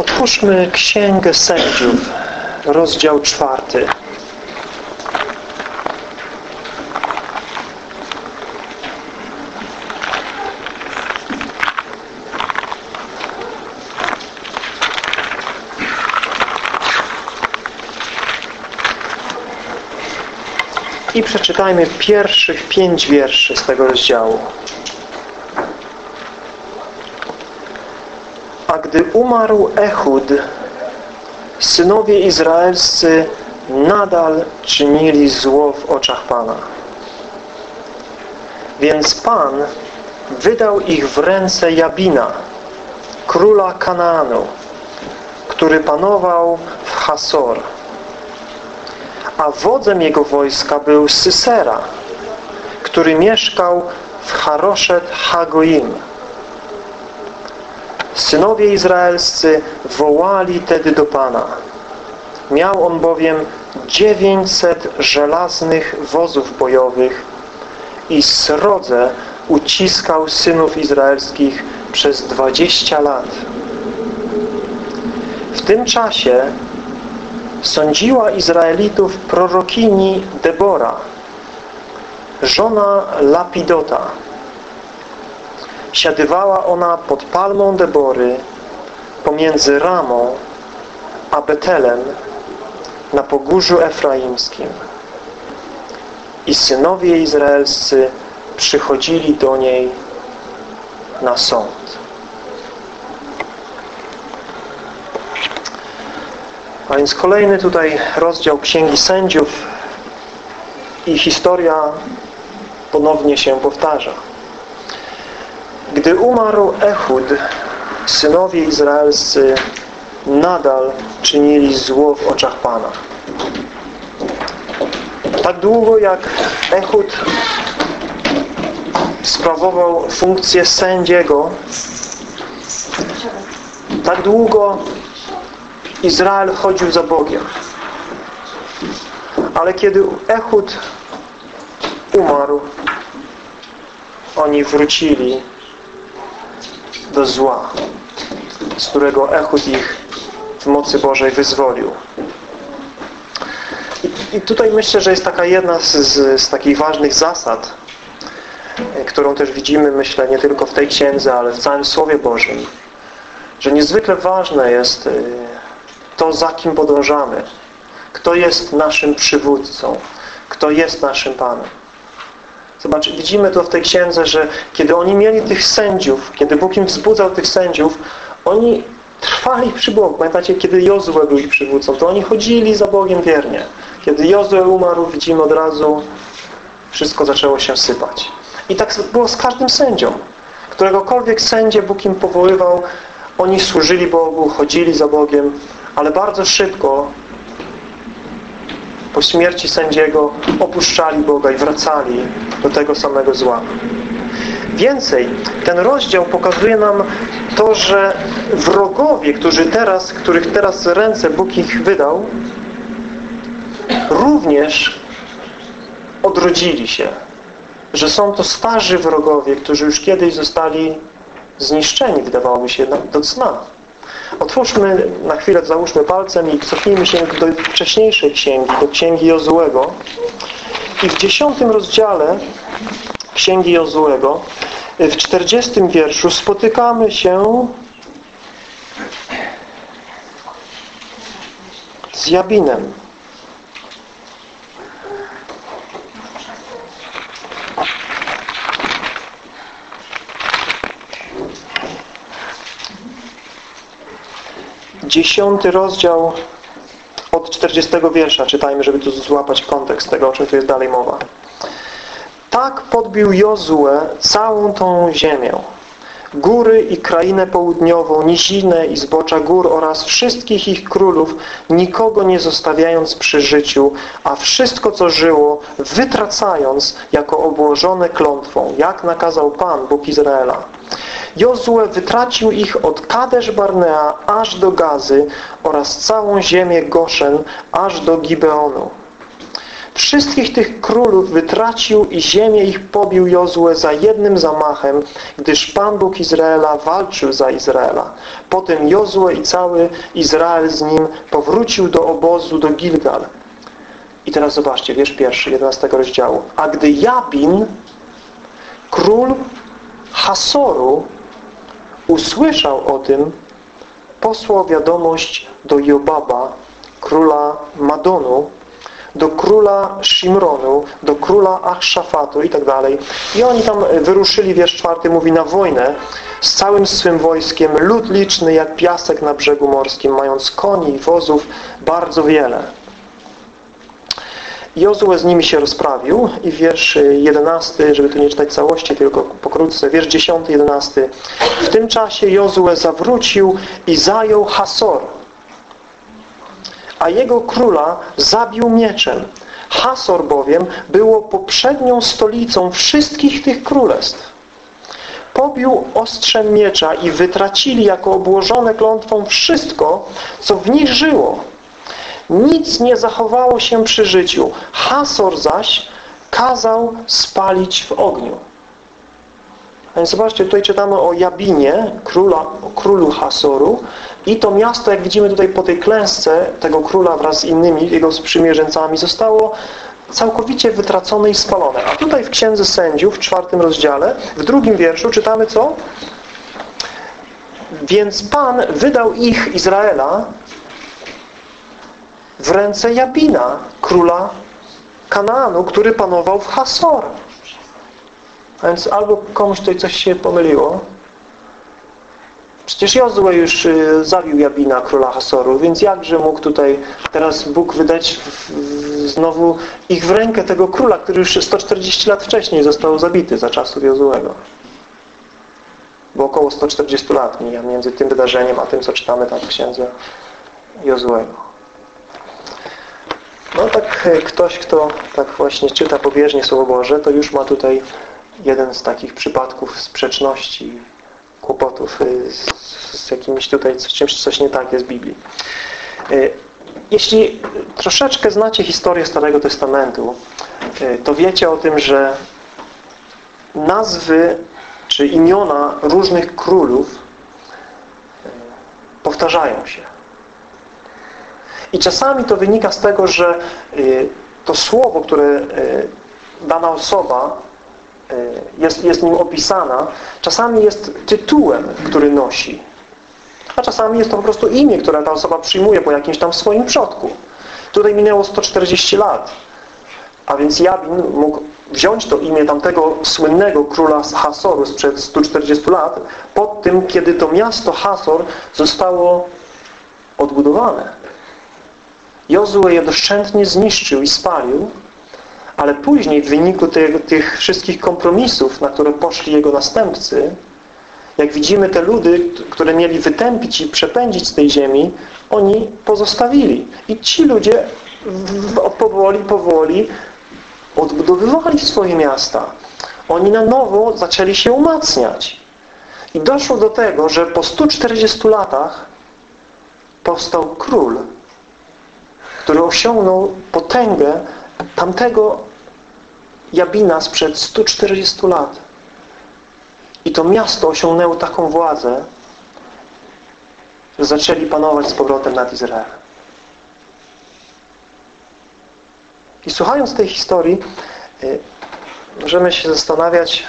Otwórzmy Księgę Sędziów, rozdział czwarty. I przeczytajmy pierwszych pięć wierszy z tego rozdziału. Gdy umarł Ehud, synowie izraelscy nadal czynili zło w oczach Pana. Więc Pan wydał ich w ręce Jabina, króla Kanaanu, który panował w Hasor. A wodzem jego wojska był Sysera, który mieszkał w Haroszet Hagoim. Synowie izraelscy wołali tedy do Pana. Miał on bowiem 900 żelaznych wozów bojowych i srodze uciskał synów izraelskich przez 20 lat. W tym czasie sądziła Izraelitów prorokini Debora, żona Lapidota. Siadywała ona pod palmą Debory pomiędzy Ramą a Betelem na pogórzu efraimskim. I synowie izraelscy przychodzili do niej na sąd. A więc kolejny tutaj rozdział Księgi Sędziów i historia ponownie się powtarza. Gdy umarł Ehud, synowie izraelscy nadal czynili zło w oczach Pana. Tak długo jak Ehud sprawował funkcję sędziego, tak długo Izrael chodził za Bogiem. Ale kiedy Ehud umarł, oni wrócili do zła, z którego Ehud ich w mocy Bożej wyzwolił. I, i tutaj myślę, że jest taka jedna z, z, z takich ważnych zasad, którą też widzimy, myślę, nie tylko w tej księdze, ale w całym Słowie Bożym, że niezwykle ważne jest to, za kim podążamy. Kto jest naszym przywódcą. Kto jest naszym Panem. Zobacz, widzimy to w tej księdze, że kiedy oni mieli tych sędziów, kiedy Bóg im wzbudzał tych sędziów, oni trwali przy Bogu. Pamiętacie, kiedy Jozue był ich przywódcą, to oni chodzili za Bogiem wiernie. Kiedy Jozue umarł, widzimy od razu, wszystko zaczęło się sypać. I tak było z każdym sędzią. Któregokolwiek sędzie Bóg im powoływał, oni służyli Bogu, chodzili za Bogiem, ale bardzo szybko po śmierci sędziego opuszczali Boga i wracali do tego samego zła. Więcej, ten rozdział pokazuje nam to, że wrogowie, którzy teraz, których teraz ręce Bóg ich wydał, również odrodzili się. Że są to starzy wrogowie, którzy już kiedyś zostali zniszczeni, wydawałoby się, do cna. Otwórzmy na chwilę, załóżmy palcem i cofnijmy się do wcześniejszej księgi, do księgi Jozułego. I w dziesiątym rozdziale księgi Jozułego, w czterdziestym wierszu spotykamy się z Jabinem. Dziesiąty rozdział od 40 wiersza czytajmy, żeby tu złapać kontekst tego, o czym tu jest dalej mowa. Tak podbił Jozue całą tą ziemię, góry i krainę południową, nizinę i zbocza gór oraz wszystkich ich królów, nikogo nie zostawiając przy życiu, a wszystko, co żyło, wytracając jako obłożone klątwą, jak nakazał Pan, Bóg Izraela. Jozue wytracił ich od Kadesz Barnea aż do Gazy oraz całą ziemię Goszen aż do Gibeonu. Wszystkich tych królów wytracił i ziemię ich pobił Jozue za jednym zamachem, gdyż Pan Bóg Izraela walczył za Izraela. Potem Jozue i cały Izrael z nim powrócił do obozu, do Gilgal. I teraz zobaczcie, wiersz pierwszy, 11 rozdziału. A gdy Jabin, król Hasoru, usłyszał o tym, posłał wiadomość do Jobaba, króla Madonu, do króla Shimronu, do króla Achszafatu i tak dalej. I oni tam wyruszyli, wiersz czwarty mówi, na wojnę z całym swym wojskiem, lud liczny jak piasek na brzegu morskim, mając koni i wozów bardzo wiele. Jozue z nimi się rozprawił i wiersz 11, żeby tu nie czytać całości, tylko pokrótce, wiersz 10, 11. W tym czasie Jozue zawrócił i zajął Hasor, a jego króla zabił mieczem. Hasor bowiem było poprzednią stolicą wszystkich tych królestw. Pobił ostrzem miecza i wytracili jako obłożone klątwą wszystko, co w nich żyło. Nic nie zachowało się przy życiu. Hasor zaś kazał spalić w ogniu. A więc zobaczcie, tutaj czytamy o Jabinie, króla, o królu Hasoru i to miasto, jak widzimy tutaj po tej klęsce tego króla wraz z innymi jego sprzymierzeńcami zostało całkowicie wytracone i spalone. A tutaj w Księdze Sędziów, w czwartym rozdziale, w drugim wierszu czytamy co? Więc Pan wydał ich, Izraela, w ręce Jabina, króla Kanaanu, który panował w Hasor. A więc albo komuś tutaj coś się pomyliło. Przecież Jozue już y, zabił Jabina, króla Hasoru, więc jakże mógł tutaj teraz Bóg wydać znowu ich w rękę tego króla, który już 140 lat wcześniej został zabity za czasów Jozuego. Bo około 140 lat mija między tym wydarzeniem, a tym, co czytamy tam w księdze Jozuego. No tak e, ktoś, kto tak właśnie czyta pobieżnie Słowo Boże, to już ma tutaj jeden z takich przypadków sprzeczności, kłopotów e, z, z jakimś tutaj czymś, coś nie tak jest w Biblii. E, jeśli troszeczkę znacie historię Starego Testamentu, to wiecie o tym, że nazwy czy imiona różnych królów powtarzają się. I czasami to wynika z tego, że y, to słowo, które y, dana osoba y, jest, jest nim opisana, czasami jest tytułem, który nosi. A czasami jest to po prostu imię, które ta osoba przyjmuje po jakimś tam swoim przodku. Tutaj minęło 140 lat. A więc Jabin mógł wziąć to imię tamtego słynnego króla Hasoru sprzed 140 lat pod tym, kiedy to miasto Hasor zostało odbudowane. Jozue je doszczętnie zniszczył i spalił, ale później w wyniku tych, tych wszystkich kompromisów, na które poszli jego następcy, jak widzimy te ludy, które mieli wytępić i przepędzić z tej ziemi, oni pozostawili. I ci ludzie powoli, powoli odbudowywali swoje miasta. Oni na nowo zaczęli się umacniać. I doszło do tego, że po 140 latach powstał król, który osiągnął potęgę tamtego Jabina sprzed 140 lat. I to miasto osiągnęło taką władzę, że zaczęli panować z powrotem nad Izraelem. I słuchając tej historii, y, możemy się zastanawiać,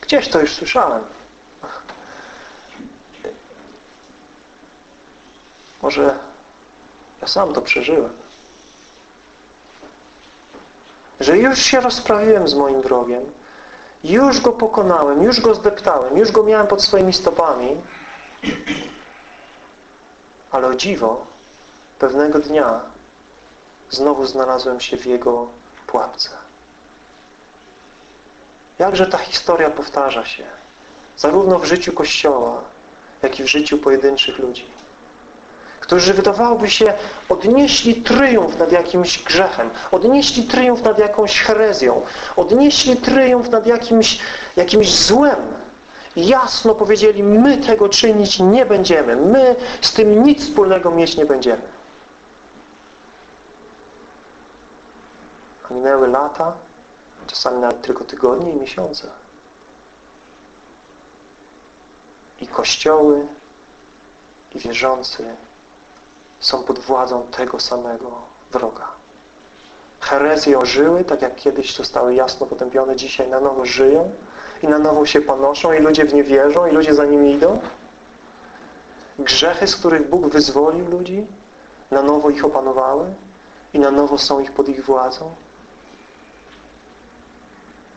gdzieś to już słyszałem. Może ja sam to przeżyłem. Że już się rozprawiłem z moim wrogiem, już go pokonałem, już go zdeptałem, już go miałem pod swoimi stopami, ale o dziwo, pewnego dnia znowu znalazłem się w jego pułapce. Jakże ta historia powtarza się, zarówno w życiu Kościoła, jak i w życiu pojedynczych ludzi którzy wydawałoby się odnieśli tryumf nad jakimś grzechem, odnieśli tryumf nad jakąś herezją, odnieśli tryumf nad jakimś, jakimś złem. Jasno powiedzieli, my tego czynić nie będziemy. My z tym nic wspólnego mieć nie będziemy. minęły lata, czasami nawet tylko tygodnie i miesiące. I kościoły, i wierzący są pod władzą tego samego wroga. Herezje ożyły, tak jak kiedyś zostały jasno potępione, dzisiaj na nowo żyją i na nowo się panoszą i ludzie w nie wierzą i ludzie za nimi idą. Grzechy, z których Bóg wyzwolił ludzi, na nowo ich opanowały i na nowo są ich pod ich władzą.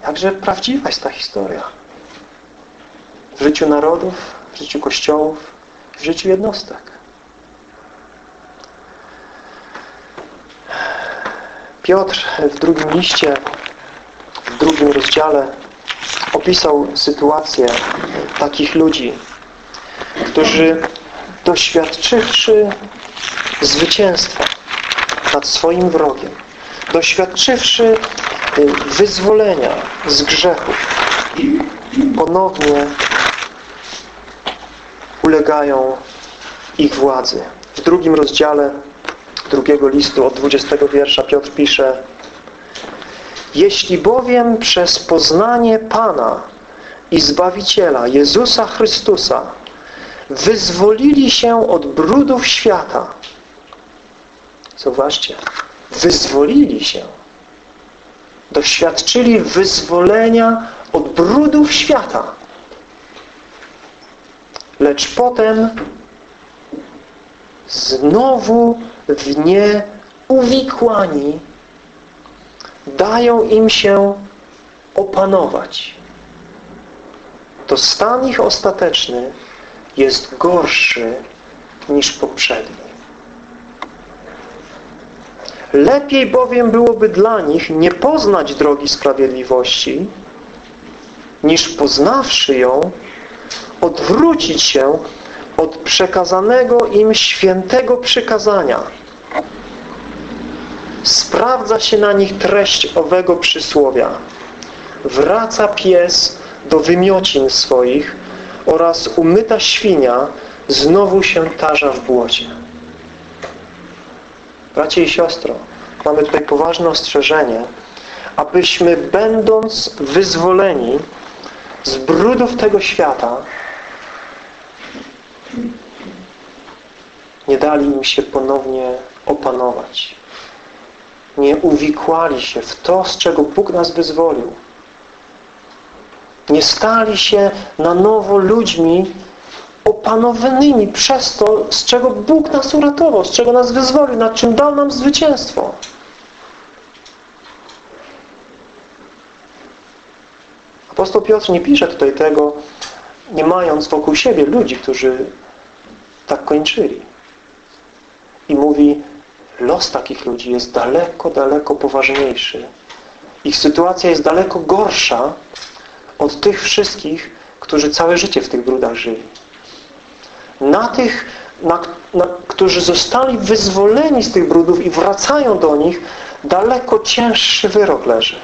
Jakże prawdziwa jest ta historia. W życiu narodów, w życiu kościołów, w życiu jednostek. Piotr w drugim liście, w drugim rozdziale opisał sytuację takich ludzi, którzy doświadczywszy zwycięstwa nad swoim wrogiem, doświadczywszy y, wyzwolenia z grzechów, ponownie ulegają ich władzy. W drugim rozdziale drugiego listu od 20 wiersza Piotr pisze Jeśli bowiem przez poznanie Pana i Zbawiciela Jezusa Chrystusa wyzwolili się od brudów świata Zauważcie, wyzwolili się doświadczyli wyzwolenia od brudów świata lecz potem znowu w nie uwikłani dają im się opanować. To stan ich ostateczny jest gorszy niż poprzedni. Lepiej bowiem byłoby dla nich nie poznać drogi sprawiedliwości, niż poznawszy ją, odwrócić się od przekazanego im świętego przykazania. Sprawdza się na nich treść owego przysłowia. Wraca pies do wymiocin swoich oraz umyta świnia znowu się tarza w błocie. Bracie i siostro, mamy tutaj poważne ostrzeżenie, abyśmy będąc wyzwoleni z brudów tego świata nie dali im się ponownie opanować. Nie uwikłali się w to, z czego Bóg nas wyzwolił. Nie stali się na nowo ludźmi opanowanymi przez to, z czego Bóg nas uratował, z czego nas wyzwolił, nad czym dał nam zwycięstwo. Apostoł Piotr nie pisze tutaj tego, nie mając wokół siebie ludzi, którzy tak kończyli. I mówi, los takich ludzi jest daleko, daleko poważniejszy. Ich sytuacja jest daleko gorsza od tych wszystkich, którzy całe życie w tych brudach żyli. Na tych, na, na, którzy zostali wyzwoleni z tych brudów i wracają do nich, daleko cięższy wyrok leży.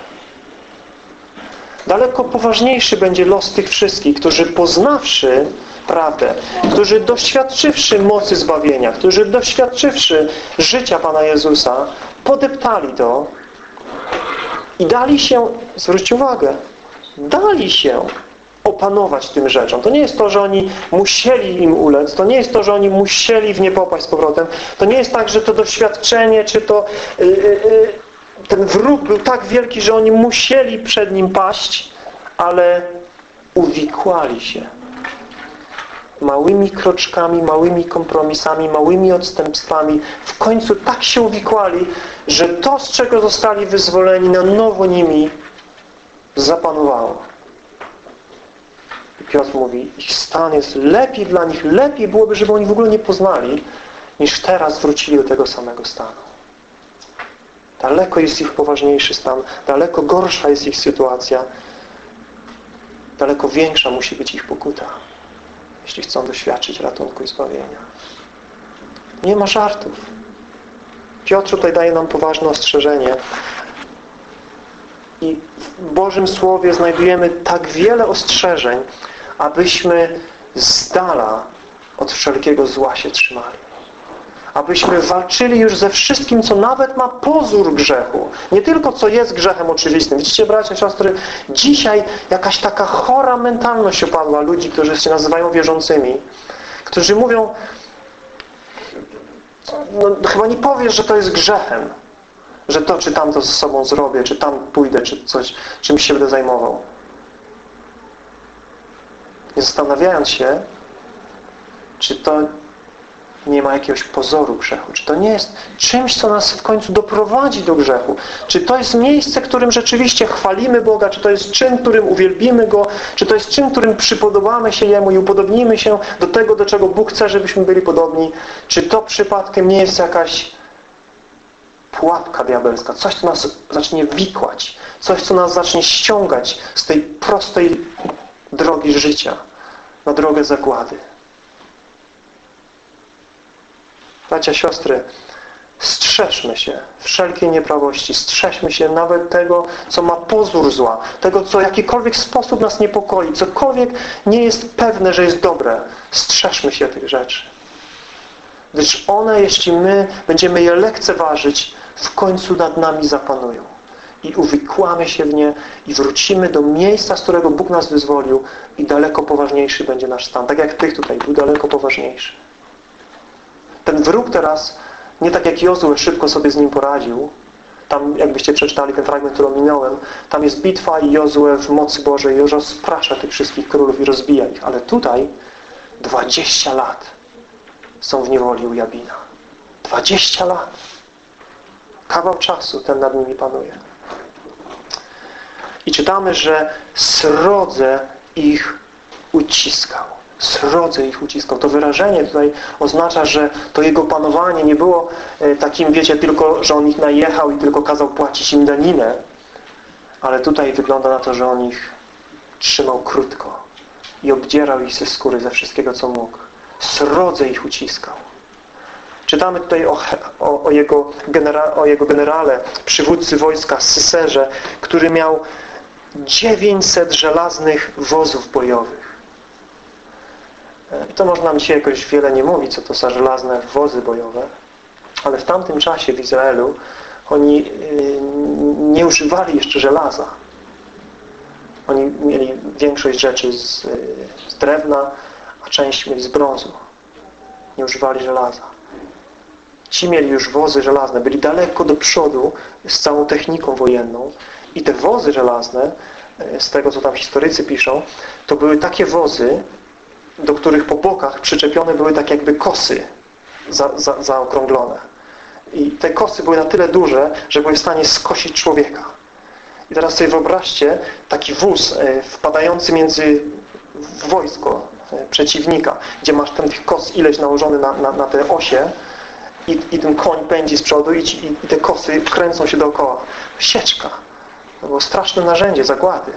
Daleko poważniejszy będzie los tych wszystkich, którzy poznawszy prawdę, którzy doświadczywszy mocy zbawienia, którzy doświadczywszy życia Pana Jezusa, podeptali to i dali się, zwróćcie uwagę, dali się opanować tym rzeczom. To nie jest to, że oni musieli im ulec, to nie jest to, że oni musieli w nie popaść z powrotem, to nie jest tak, że to doświadczenie, czy to yy, yy, ten wróg był tak wielki, że oni musieli przed nim paść, ale uwikłali się małymi kroczkami, małymi kompromisami, małymi odstępstwami w końcu tak się uwikłali, że to, z czego zostali wyzwoleni, na nowo nimi zapanowało. I Piotr mówi, ich stan jest lepiej dla nich, lepiej byłoby, żeby oni w ogóle nie poznali, niż teraz wrócili do tego samego stanu. Daleko jest ich poważniejszy stan, daleko gorsza jest ich sytuacja, daleko większa musi być ich pokuta jeśli chcą doświadczyć ratunku i zbawienia. Nie ma żartów. Piotr tutaj daje nam poważne ostrzeżenie. I w Bożym Słowie znajdujemy tak wiele ostrzeżeń, abyśmy z dala od wszelkiego zła się trzymali. Abyśmy walczyli już ze wszystkim, co nawet ma pozór grzechu. Nie tylko co jest grzechem oczywistym. Widzicie, bracia, siostry, dzisiaj jakaś taka chora mentalność opadła ludzi, którzy się nazywają wierzącymi, którzy mówią, no, chyba nie powiesz, że to jest grzechem, że to czy tamto ze sobą zrobię, czy tam pójdę, czy coś, czymś się będę zajmował. Nie zastanawiając się, czy to nie ma jakiegoś pozoru grzechu. Czy to nie jest czymś, co nas w końcu doprowadzi do grzechu? Czy to jest miejsce, którym rzeczywiście chwalimy Boga? Czy to jest czyn, którym uwielbimy Go? Czy to jest czyn, którym przypodobamy się Jemu i upodobnimy się do tego, do czego Bóg chce, żebyśmy byli podobni? Czy to przypadkiem nie jest jakaś pułapka diabelska? Coś, co nas zacznie wikłać? Coś, co nas zacznie ściągać z tej prostej drogi życia na drogę zagłady? Bracia, siostry, strzeżmy się wszelkiej nieprawości, strzeżmy się nawet tego, co ma pozór zła, tego, co w jakikolwiek sposób nas niepokoi, cokolwiek nie jest pewne, że jest dobre. Strzeżmy się tych rzeczy. Gdyż one, jeśli my będziemy je lekceważyć, w końcu nad nami zapanują. I uwikłamy się w nie i wrócimy do miejsca, z którego Bóg nas wyzwolił i daleko poważniejszy będzie nasz stan. Tak jak tych tutaj był daleko poważniejszy. Ten wróg teraz, nie tak jak Jozue szybko sobie z nim poradził, tam jakbyście przeczytali ten fragment, który ominąłem, tam jest bitwa i Jozue w mocy Bożej już rozprasza tych wszystkich królów i rozbija ich. Ale tutaj 20 lat są w niewoli u Jabina. 20 lat. Kawał czasu ten nad nimi panuje. I czytamy, że srodze ich uciskał srodze ich uciskał. To wyrażenie tutaj oznacza, że to jego panowanie nie było e, takim, wiecie, tylko, że on ich najechał i tylko kazał płacić im daninę, ale tutaj wygląda na to, że on ich trzymał krótko i obdzierał ich ze skóry, ze wszystkiego, co mógł. Srodze ich uciskał. Czytamy tutaj o, o, o, jego, genera, o jego generale, przywódcy wojska, Syserze, który miał 900 żelaznych wozów bojowych. I to można nam dzisiaj jakoś wiele nie mówić, co to za żelazne wozy bojowe, ale w tamtym czasie w Izraelu oni y, nie używali jeszcze żelaza. Oni mieli większość rzeczy z, z drewna, a część mieli z brązu. Nie używali żelaza. Ci mieli już wozy żelazne, byli daleko do przodu z całą techniką wojenną i te wozy żelazne, z tego co tam historycy piszą, to były takie wozy, do których po bokach przyczepione były tak jakby kosy za, za, zaokrąglone. I te kosy były na tyle duże, że były w stanie skosić człowieka. I teraz sobie wyobraźcie taki wóz e, wpadający między wojsko e, przeciwnika, gdzie masz ten kos ileś nałożony na, na, na te osie i, i ten koń pędzi z przodu i, i, i te kosy kręcą się dookoła. Sieczka. To było straszne narzędzie zagłady.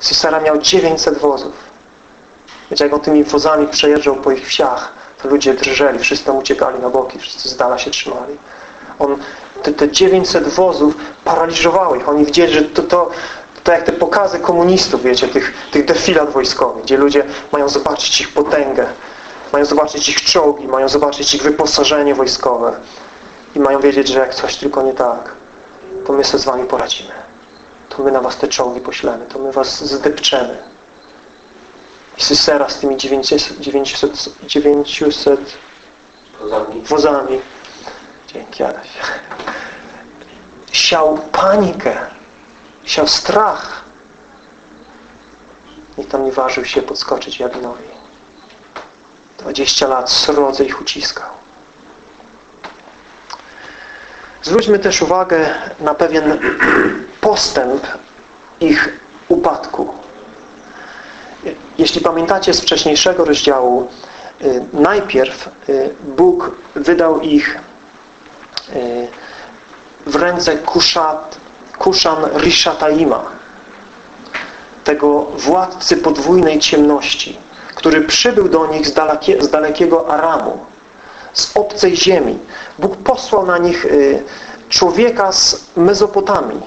Sisera miał 900 wozów. Wiecie, jak on tymi wozami przejeżdżał po ich wsiach, to ludzie drżeli, wszyscy tam uciekali na boki, wszyscy z dala się trzymali. On, te, te 900 wozów paraliżowały ich. Oni widzieli, że to, to, to jak te pokazy komunistów, wiecie, tych, tych defilat wojskowych, gdzie ludzie mają zobaczyć ich potęgę, mają zobaczyć ich czołgi, mają zobaczyć ich wyposażenie wojskowe i mają wiedzieć, że jak coś tylko nie tak, to my sobie z wami poradzimy. To my na was te czołgi poślemy, to my was zdepczemy. I Sysera z tymi 900, 900, 900 wozami. wozami. Dzięki Adaś. Siał panikę. Siał strach. Nikt tam nie ważył się podskoczyć Jabinowi. 20 lat srodze ich uciskał. Zwróćmy też uwagę na pewien postęp ich upadku. Jeśli pamiętacie z wcześniejszego rozdziału, y, najpierw y, Bóg wydał ich y, w ręce Kuszat, Kuszan Rishataima, tego władcy podwójnej ciemności, który przybył do nich z, dalekie, z dalekiego Aramu, z obcej ziemi. Bóg posłał na nich człowieka z Mezopotamii.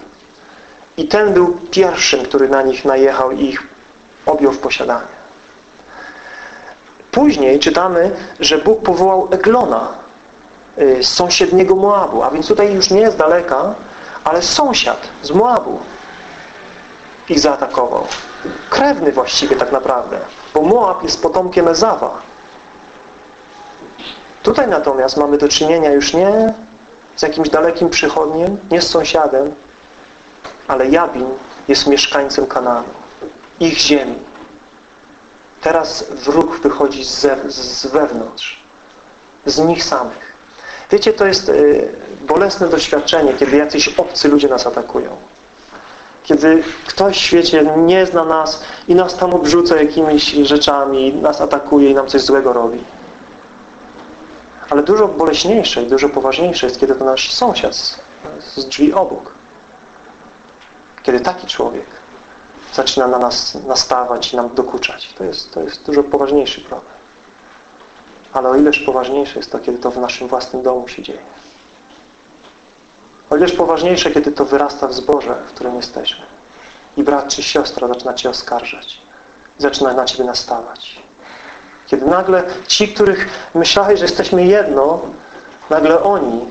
I ten był pierwszym, który na nich najechał i ich objął w posiadanie. Później czytamy, że Bóg powołał Eglona y, z sąsiedniego Moabu. A więc tutaj już nie jest daleka, ale sąsiad z Moabu ich zaatakował. Krewny właściwie tak naprawdę, bo Moab jest potomkiem Ezawa. Tutaj natomiast mamy do czynienia już nie z jakimś dalekim przychodniem, nie z sąsiadem, ale Jabin jest mieszkańcem Kananu, ich ziemi. Teraz wróg wychodzi z, z wewnątrz, z nich samych. Wiecie, to jest y, bolesne doświadczenie, kiedy jacyś obcy ludzie nas atakują. Kiedy ktoś w świecie nie zna nas i nas tam obrzuca jakimiś rzeczami, nas atakuje i nam coś złego robi. Ale dużo boleśniejsze i dużo poważniejsze jest, kiedy to nasz sąsiad z, z drzwi obok. Kiedy taki człowiek zaczyna na nas nastawać i nam dokuczać. To jest, to jest dużo poważniejszy problem. Ale o ileż poważniejsze jest to, kiedy to w naszym własnym domu się dzieje. O ileż poważniejsze, kiedy to wyrasta w zborze, w którym jesteśmy. I brat czy siostra zaczyna Cię oskarżać. Zaczyna na Ciebie nastawać. Kiedy nagle ci, których myślałeś, że jesteśmy jedno, nagle oni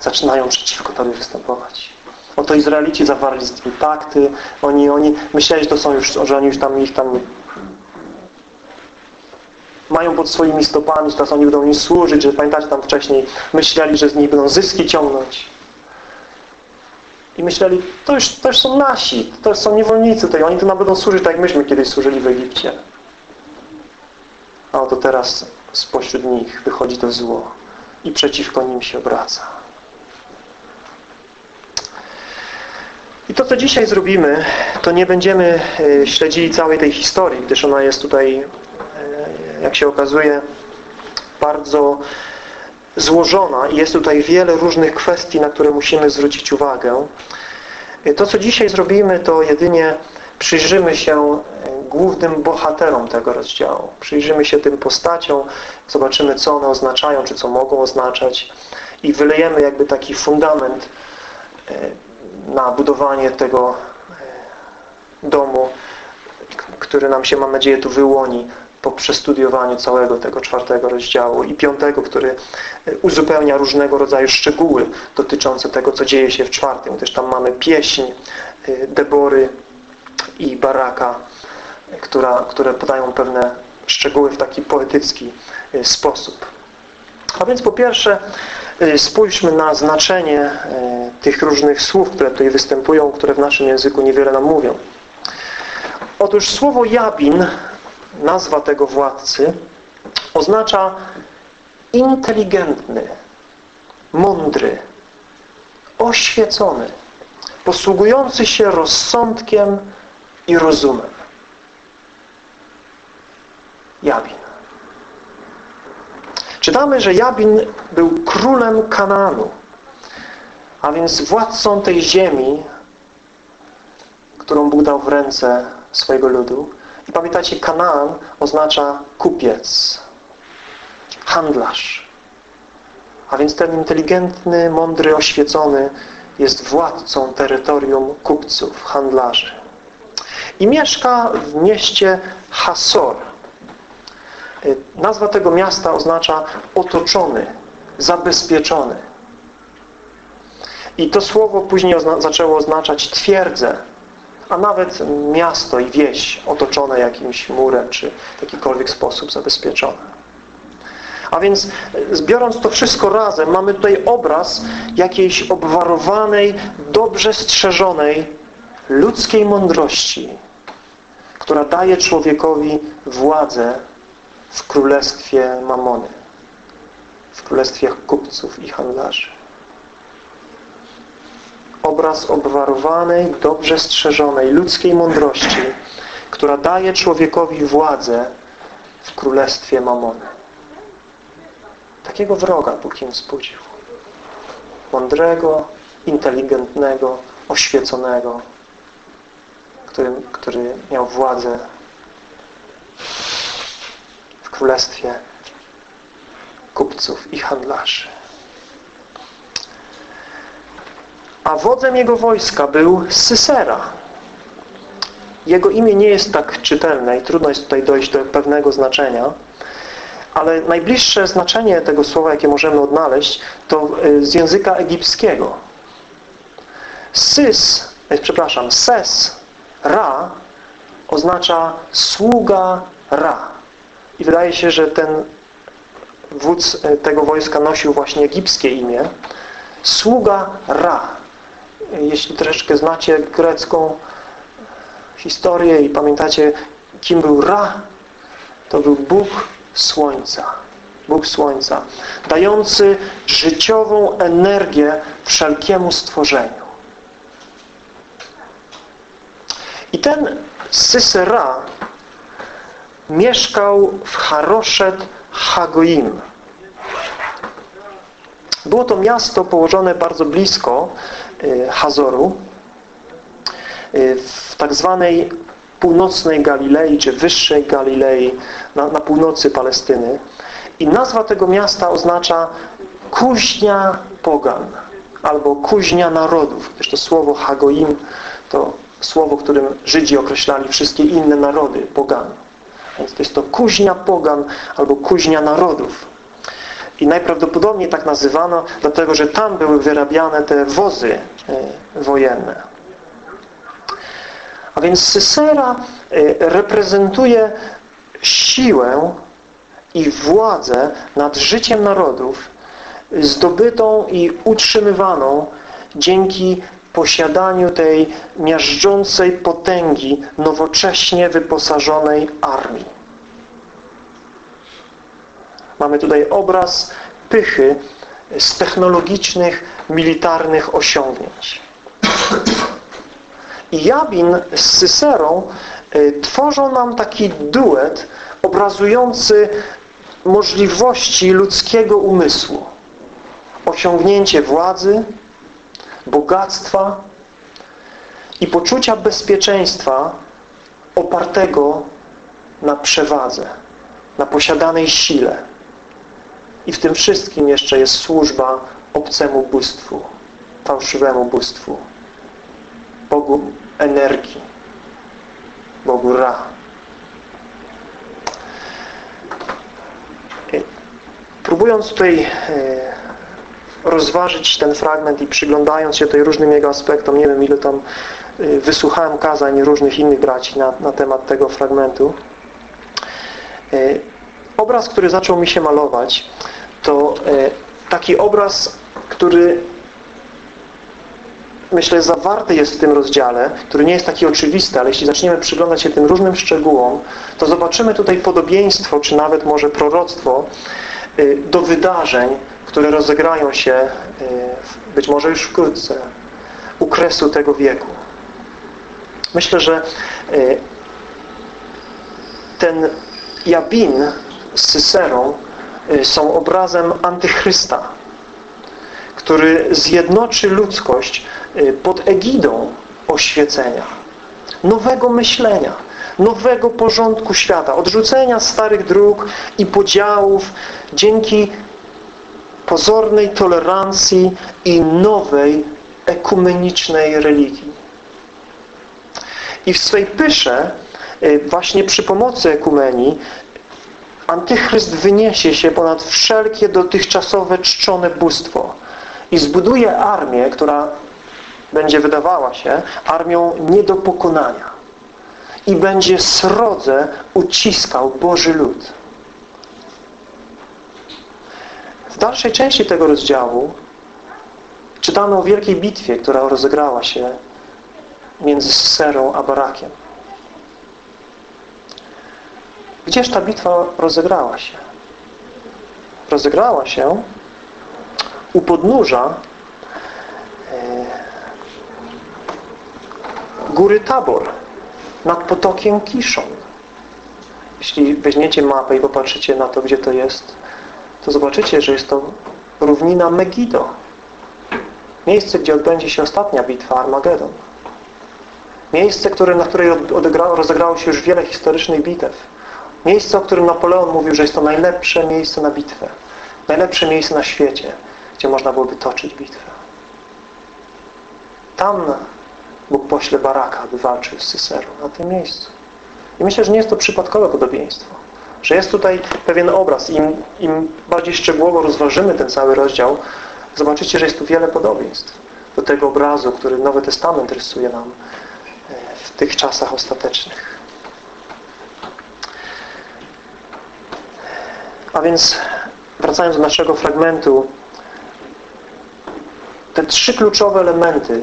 zaczynają przeciwko Tobie występować. Oto Izraelici zawarli z nimi pakty, oni, oni myśleli, że to są już, że oni już tam ich tam mają pod swoimi stopami, że teraz oni będą im służyć, że pamiętacie tam wcześniej myśleli, że z nich będą zyski ciągnąć. I myśleli, to już, to już są nasi, to już są niewolnicy tutaj, oni tu nam będą służyć tak jak myśmy kiedyś służyli w Egipcie. A oto teraz spośród nich wychodzi to zło i przeciwko nim się obraca. I to, co dzisiaj zrobimy, to nie będziemy e, śledzili całej tej historii, gdyż ona jest tutaj, e, jak się okazuje, bardzo złożona i jest tutaj wiele różnych kwestii, na które musimy zwrócić uwagę. E, to, co dzisiaj zrobimy, to jedynie przyjrzymy się głównym bohaterom tego rozdziału. Przyjrzymy się tym postaciom, zobaczymy, co one oznaczają, czy co mogą oznaczać i wylejemy jakby taki fundament na budowanie tego e, domu, który nam się, mam nadzieję, tu wyłoni po przestudiowaniu całego tego czwartego rozdziału i piątego, który e, uzupełnia różnego rodzaju szczegóły dotyczące tego, co dzieje się w czwartym. Też tam mamy pieśń e, Debory i Baraka, która, które podają pewne szczegóły w taki poetycki sposób. A więc po pierwsze y, spójrzmy na znaczenie y, tych różnych słów, które tutaj występują, które w naszym języku niewiele nam mówią. Otóż słowo Jabin, nazwa tego władcy, oznacza inteligentny, mądry, oświecony, posługujący się rozsądkiem i rozumem. Jabin. Czytamy, że Jabin był królem Kananu, a więc władcą tej ziemi, którą Bóg dał w ręce swojego ludu. I pamiętacie, Kanaan oznacza kupiec, handlarz. A więc ten inteligentny, mądry, oświecony jest władcą terytorium kupców, handlarzy. I mieszka w mieście Hasor. Y, nazwa tego miasta oznacza otoczony, zabezpieczony. I to słowo później zaczęło oznaczać twierdzę, a nawet miasto i wieś otoczone jakimś murem, czy w jakikolwiek sposób zabezpieczone. A więc y, zbiorąc to wszystko razem, mamy tutaj obraz jakiejś obwarowanej, dobrze strzeżonej ludzkiej mądrości, która daje człowiekowi władzę w królestwie mamony, w królestwie kupców i handlarzy. Obraz obwarowanej, dobrze strzeżonej ludzkiej mądrości, która daje człowiekowi władzę w królestwie mamony. Takiego wroga Bóg im wzbudził. Mądrego, inteligentnego, oświeconego, który, który miał władzę królestwie kupców i handlarzy. A wodzem jego wojska był Sysera. Jego imię nie jest tak czytelne i trudno jest tutaj dojść do pewnego znaczenia, ale najbliższe znaczenie tego słowa, jakie możemy odnaleźć, to y, z języka egipskiego. Sys, e, przepraszam, ses, ra oznacza sługa ra. I wydaje się, że ten wódz e, tego wojska nosił właśnie egipskie imię. Sługa Ra. Jeśli troszeczkę znacie grecką historię i pamiętacie, kim był Ra, to był Bóg Słońca. Bóg Słońca, dający życiową energię wszelkiemu stworzeniu. I ten Sysera mieszkał w Haroszet Hagoim. Było to miasto położone bardzo blisko y, Hazoru, y, w tak zwanej północnej Galilei, czy wyższej Galilei, na, na północy Palestyny. I nazwa tego miasta oznacza kuźnia pogan, albo kuźnia narodów. Wiesz, to słowo Hagoim to słowo, którym Żydzi określali wszystkie inne narody, pogan. Więc to jest to kuźnia pogan albo kuźnia narodów. I najprawdopodobniej tak nazywano, dlatego że tam były wyrabiane te wozy e, wojenne. A więc Sysera e, reprezentuje siłę i władzę nad życiem narodów zdobytą i utrzymywaną dzięki posiadaniu tej miażdżącej potęgi nowocześnie wyposażonej armii. Mamy tutaj obraz pychy z technologicznych, militarnych osiągnięć. I Jabin z Syserą y, tworzą nam taki duet obrazujący możliwości ludzkiego umysłu. Osiągnięcie władzy, bogactwa i poczucia bezpieczeństwa opartego na przewadze, na posiadanej sile. I w tym wszystkim jeszcze jest służba obcemu bóstwu, fałszywemu bóstwu, Bogu energii, Bogu Ra. Próbując tutaj e, rozważyć ten fragment i przyglądając się tutaj różnym jego aspektom, nie wiem ile tam y, wysłuchałem kazań różnych innych braci na, na temat tego fragmentu. Y, obraz, który zaczął mi się malować, to y, taki obraz, który myślę zawarty jest w tym rozdziale, który nie jest taki oczywisty, ale jeśli zaczniemy przyglądać się tym różnym szczegółom, to zobaczymy tutaj podobieństwo, czy nawet może proroctwo do wydarzeń, które rozegrają się y, być może już wkrótce u kresu tego wieku. Myślę, że y, ten Jabin z Cyserą y, są obrazem antychrysta, który zjednoczy ludzkość pod egidą oświecenia, nowego myślenia, nowego porządku świata, odrzucenia starych dróg i podziałów dzięki pozornej tolerancji i nowej ekumenicznej religii. I w swej pysze, y, właśnie przy pomocy ekumenii, Antychryst wyniesie się ponad wszelkie dotychczasowe czczone bóstwo i zbuduje armię, która będzie wydawała się armią nie do pokonania i będzie srodze uciskał Boży lud. Dalszej części tego rozdziału czytamy o wielkiej bitwie, która rozegrała się między Serą a Barakiem. Gdzież ta bitwa rozegrała się? Rozegrała się u podnóża e, góry Tabor nad potokiem Kiszon. Jeśli weźmiecie mapę i popatrzycie na to, gdzie to jest, to zobaczycie, że jest to równina Megiddo. Miejsce, gdzie odbędzie się ostatnia bitwa Armagedon. Miejsce, które, na której rozegrało się już wiele historycznych bitew. Miejsce, o którym Napoleon mówił, że jest to najlepsze miejsce na bitwę. Najlepsze miejsce na świecie, gdzie można byłoby toczyć bitwę. Tam Bóg pośle Baraka, by walczył z Cyserą, na tym miejscu. I myślę, że nie jest to przypadkowe podobieństwo. Że jest tutaj pewien obraz. Im, Im bardziej szczegółowo rozważymy ten cały rozdział, zobaczycie, że jest tu wiele podobieństw do tego obrazu, który Nowy Testament rysuje nam e, w tych czasach ostatecznych. A więc wracając do naszego fragmentu, te trzy kluczowe elementy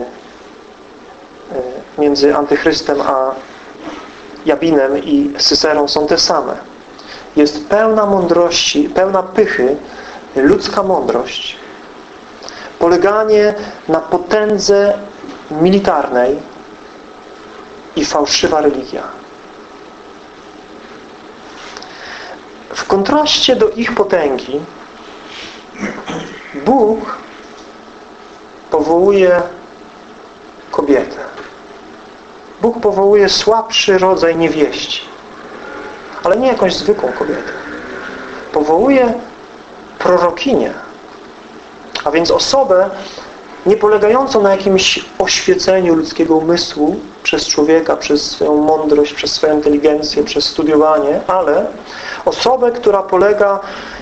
e, między Antychrystem a Jabinem i Syserą są te same. Jest pełna mądrości, pełna pychy, ludzka mądrość, poleganie na potędze militarnej i fałszywa religia. W kontraście do ich potęgi Bóg powołuje kobietę. Bóg powołuje słabszy rodzaj niewieści. Ale nie jakąś zwykłą kobietę. Powołuje prorokinię. A więc osobę nie polegającą na jakimś oświeceniu ludzkiego umysłu przez człowieka, przez swoją mądrość, przez swoją inteligencję, przez studiowanie, ale osobę, która polega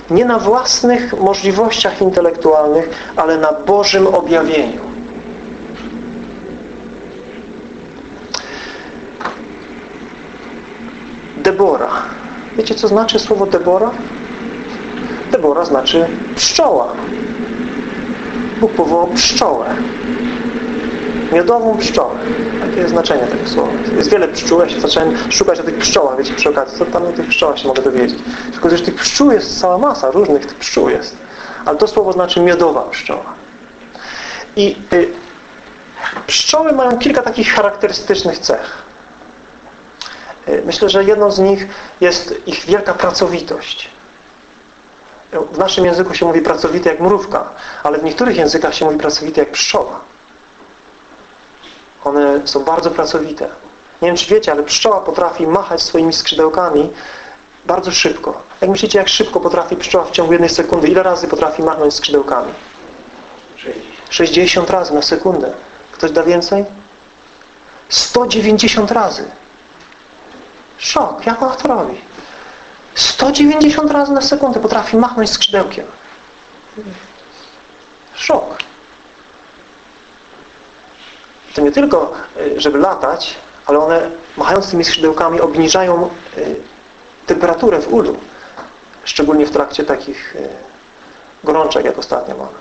nie na własnych możliwościach intelektualnych, ale na Bożym objawieniu. Debora. Wiecie, co znaczy słowo Debora? Debora znaczy pszczoła. Bóg powołał pszczołę. Miodową pszczołę. Takie jest znaczenie tego słowa. Jest wiele pszczół. Ja się zacząłem szukać o tych pszczołach. Wiecie, przy okazji, co tam o tych pszczołach się mogę dowiedzieć. Tylko, że tych pszczół jest cała masa. Różnych tych pszczół jest. Ale to słowo znaczy miodowa pszczoła. I y, pszczoły mają kilka takich charakterystycznych cech. Myślę, że jedną z nich jest ich wielka pracowitość. W naszym języku się mówi pracowity jak mrówka, ale w niektórych językach się mówi pracowity jak pszczoła. One są bardzo pracowite. Nie wiem, czy wiecie, ale pszczoła potrafi machać swoimi skrzydełkami bardzo szybko. Jak myślicie, jak szybko potrafi pszczoła w ciągu jednej sekundy? Ile razy potrafi machnąć skrzydełkami? 60 razy na sekundę. Ktoś da więcej? 190 razy. Szok. Jak ona to robi? 190 razy na sekundę potrafi machnąć skrzydełkiem. Szok. To nie tylko, y, żeby latać, ale one machając tymi skrzydełkami obniżają y, temperaturę w ulu. Szczególnie w trakcie takich y, gorączek, jak ostatnio mamy.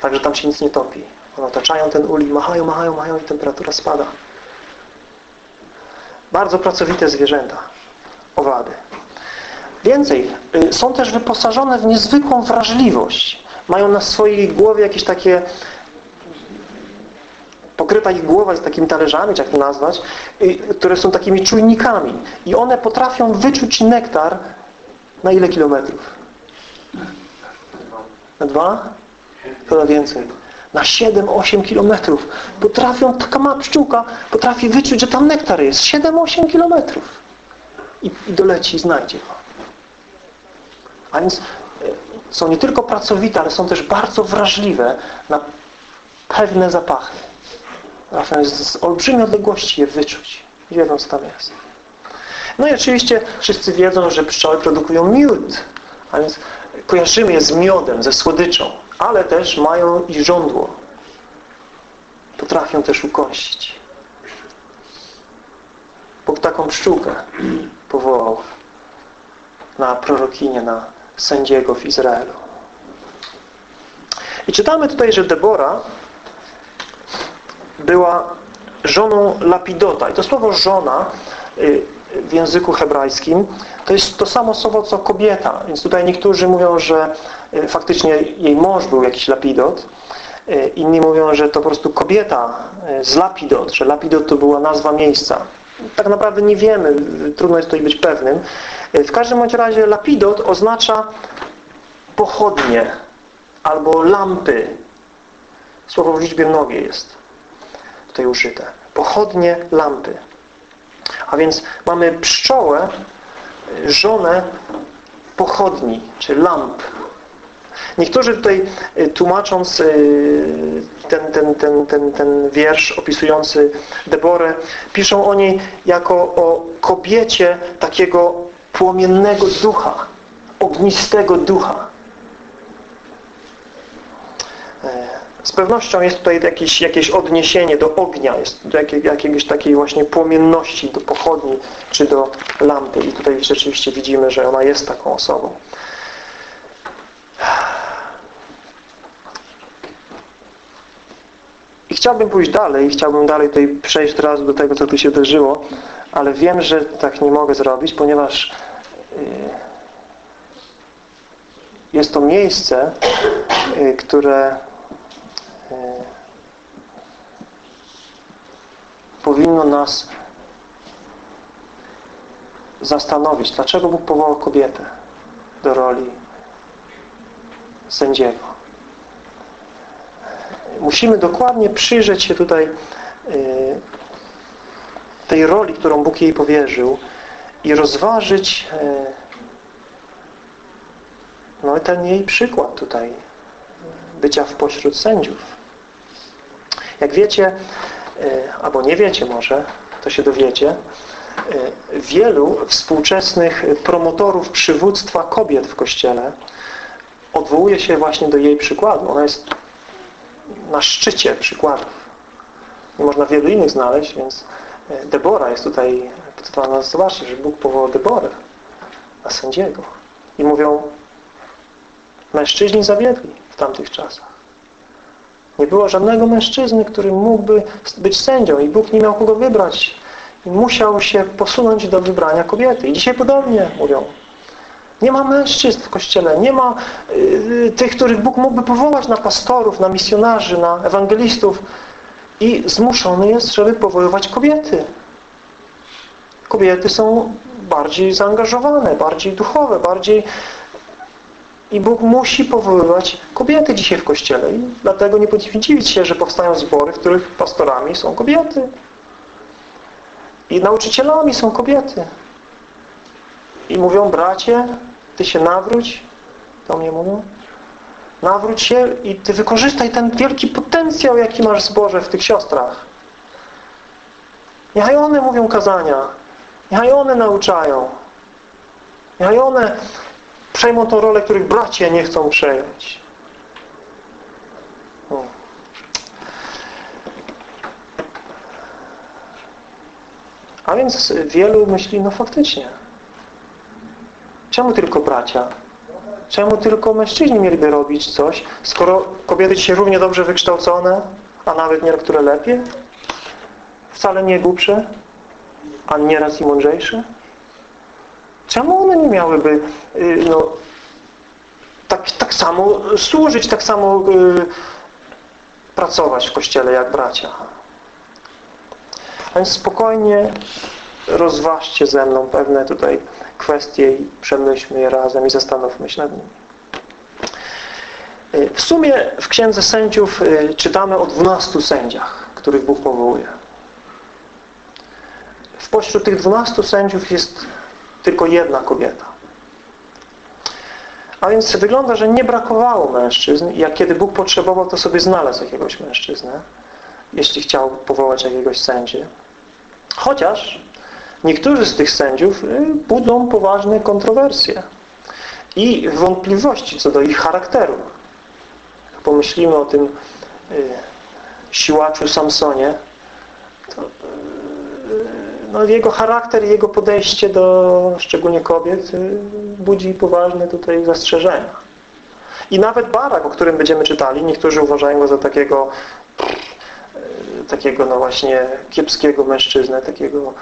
Także tam się nic nie topi. One otaczają ten ul i machają, machają, machają i temperatura spada. Bardzo pracowite zwierzęta. Owady. Więcej, y, są też wyposażone w niezwykłą wrażliwość. Mają na swojej głowie jakieś takie pokryta ich głowa jest takimi talerzami, jak to nazwać, y, które są takimi czujnikami. I one potrafią wyczuć nektar na ile kilometrów? Na dwa? Chyba więcej. Na 7-8 kilometrów. Potrafią, taka ma pszczółka potrafi wyczuć, że tam nektar jest. 7-8 kilometrów. I, I doleci znajdzie go. A więc e, są nie tylko pracowite, ale są też bardzo wrażliwe na pewne zapachy. Potrafią z olbrzymiej odległości je wyczuć. Wiedzą, co tam jest. No i oczywiście wszyscy wiedzą, że pszczoły produkują miód. A więc kojarzymy je z miodem, ze słodyczą. Ale też mają i żądło. Potrafią też ukąsić. Bóg taką pszczółkę powołał na prorokinię, na sędziego w Izraelu. I czytamy tutaj, że Debora była żoną Lapidota. I to słowo żona y, w języku hebrajskim to jest to samo słowo, co kobieta. Więc tutaj niektórzy mówią, że y, faktycznie jej mąż był jakiś Lapidot. Y, inni mówią, że to po prostu kobieta z Lapidot, że Lapidot to była nazwa miejsca. Tak naprawdę nie wiemy, trudno jest tutaj być pewnym. W każdym bądź razie lapidot oznacza pochodnie albo lampy. Słowo w liczbie mnogiej jest tutaj użyte. Pochodnie, lampy. A więc mamy pszczołę, żonę pochodni, czy lamp. Niektórzy tutaj y, tłumacząc y, ten, ten, ten, ten, ten wiersz opisujący Deborę, piszą o niej jako o kobiecie takiego płomiennego ducha, ognistego ducha. Z pewnością jest tutaj jakieś, jakieś odniesienie do ognia, jest do jakiej, jakiegoś takiej właśnie płomienności, do pochodni czy do lampy. I tutaj rzeczywiście widzimy, że ona jest taką osobą. I chciałbym pójść dalej, chciałbym dalej tutaj przejść od razu do tego, co tu się wydarzyło, ale wiem, że tak nie mogę zrobić, ponieważ y, jest to miejsce, y, które powinno nas zastanowić, dlaczego Bóg powołał kobietę do roli sędziego musimy dokładnie przyjrzeć się tutaj y, tej roli, którą Bóg jej powierzył i rozważyć y, no ten jej przykład tutaj bycia w pośród sędziów. Jak wiecie, albo nie wiecie może, to się dowiecie, wielu współczesnych promotorów przywództwa kobiet w Kościele odwołuje się właśnie do jej przykładu. Ona jest na szczycie przykładów. Nie można wielu innych znaleźć, więc e, Debora jest tutaj cytowana. Zobaczcie, że Bóg powołał Deborę na sędziego. I mówią, mężczyźni zawiedli w tamtych czasach. Nie było żadnego mężczyzny, który mógłby być sędzią i Bóg nie miał kogo wybrać. I musiał się posunąć do wybrania kobiety. I dzisiaj podobnie mówią. Nie ma mężczyzn w Kościele, nie ma y, tych, których Bóg mógłby powołać na pastorów, na misjonarzy, na ewangelistów i zmuszony jest, żeby powoływać kobiety. Kobiety są bardziej zaangażowane, bardziej duchowe, bardziej i Bóg musi powoływać kobiety dzisiaj w Kościele. I dlatego nie powinniśmy dziwić się, że powstają zbory, w których pastorami są kobiety. I nauczycielami są kobiety. I mówią, bracie, ty się nawróć, to mnie mówią, nawróć się i ty wykorzystaj ten wielki potencjał, jaki masz w w tych siostrach. Niechaj one mówią kazania, niechaj one nauczają, niechaj one przejmą tą rolę, których bracia nie chcą przejąć. Hmm. A więc wielu myśli, no faktycznie, Czemu tylko bracia? Czemu tylko mężczyźni mieliby robić coś, skoro kobiety dzisiaj równie dobrze wykształcone, a nawet niektóre lepiej? Wcale nie głupsze, a nieraz i mądrzejsze? Czemu one nie miałyby y, no, tak, tak samo służyć, tak samo y, pracować w Kościele jak bracia? Więc spokojnie rozważcie ze mną pewne tutaj kwestie i przemyślmy je razem i zastanówmy się nad nimi. Y, w sumie w Księdze Sędziów czytamy o 12 sędziach, których Bóg powołuje. W pośród tych 12 sędziów jest tylko jedna kobieta. A więc wygląda, że nie brakowało mężczyzn jak kiedy Bóg potrzebował, to sobie znalazł jakiegoś mężczyznę, jeśli chciał powołać jakiegoś sędzie. Chociaż Niektórzy z tych sędziów y, budzą poważne kontrowersje i wątpliwości co do ich charakteru. Pomyślimy o tym y, siłaczu Samsonie, to y, no, jego charakter i jego podejście do szczególnie kobiet budzi poważne tutaj zastrzeżenia. I nawet Barak, o którym będziemy czytali, niektórzy uważają go za takiego takiego no właśnie kiepskiego mężczyznę, takiego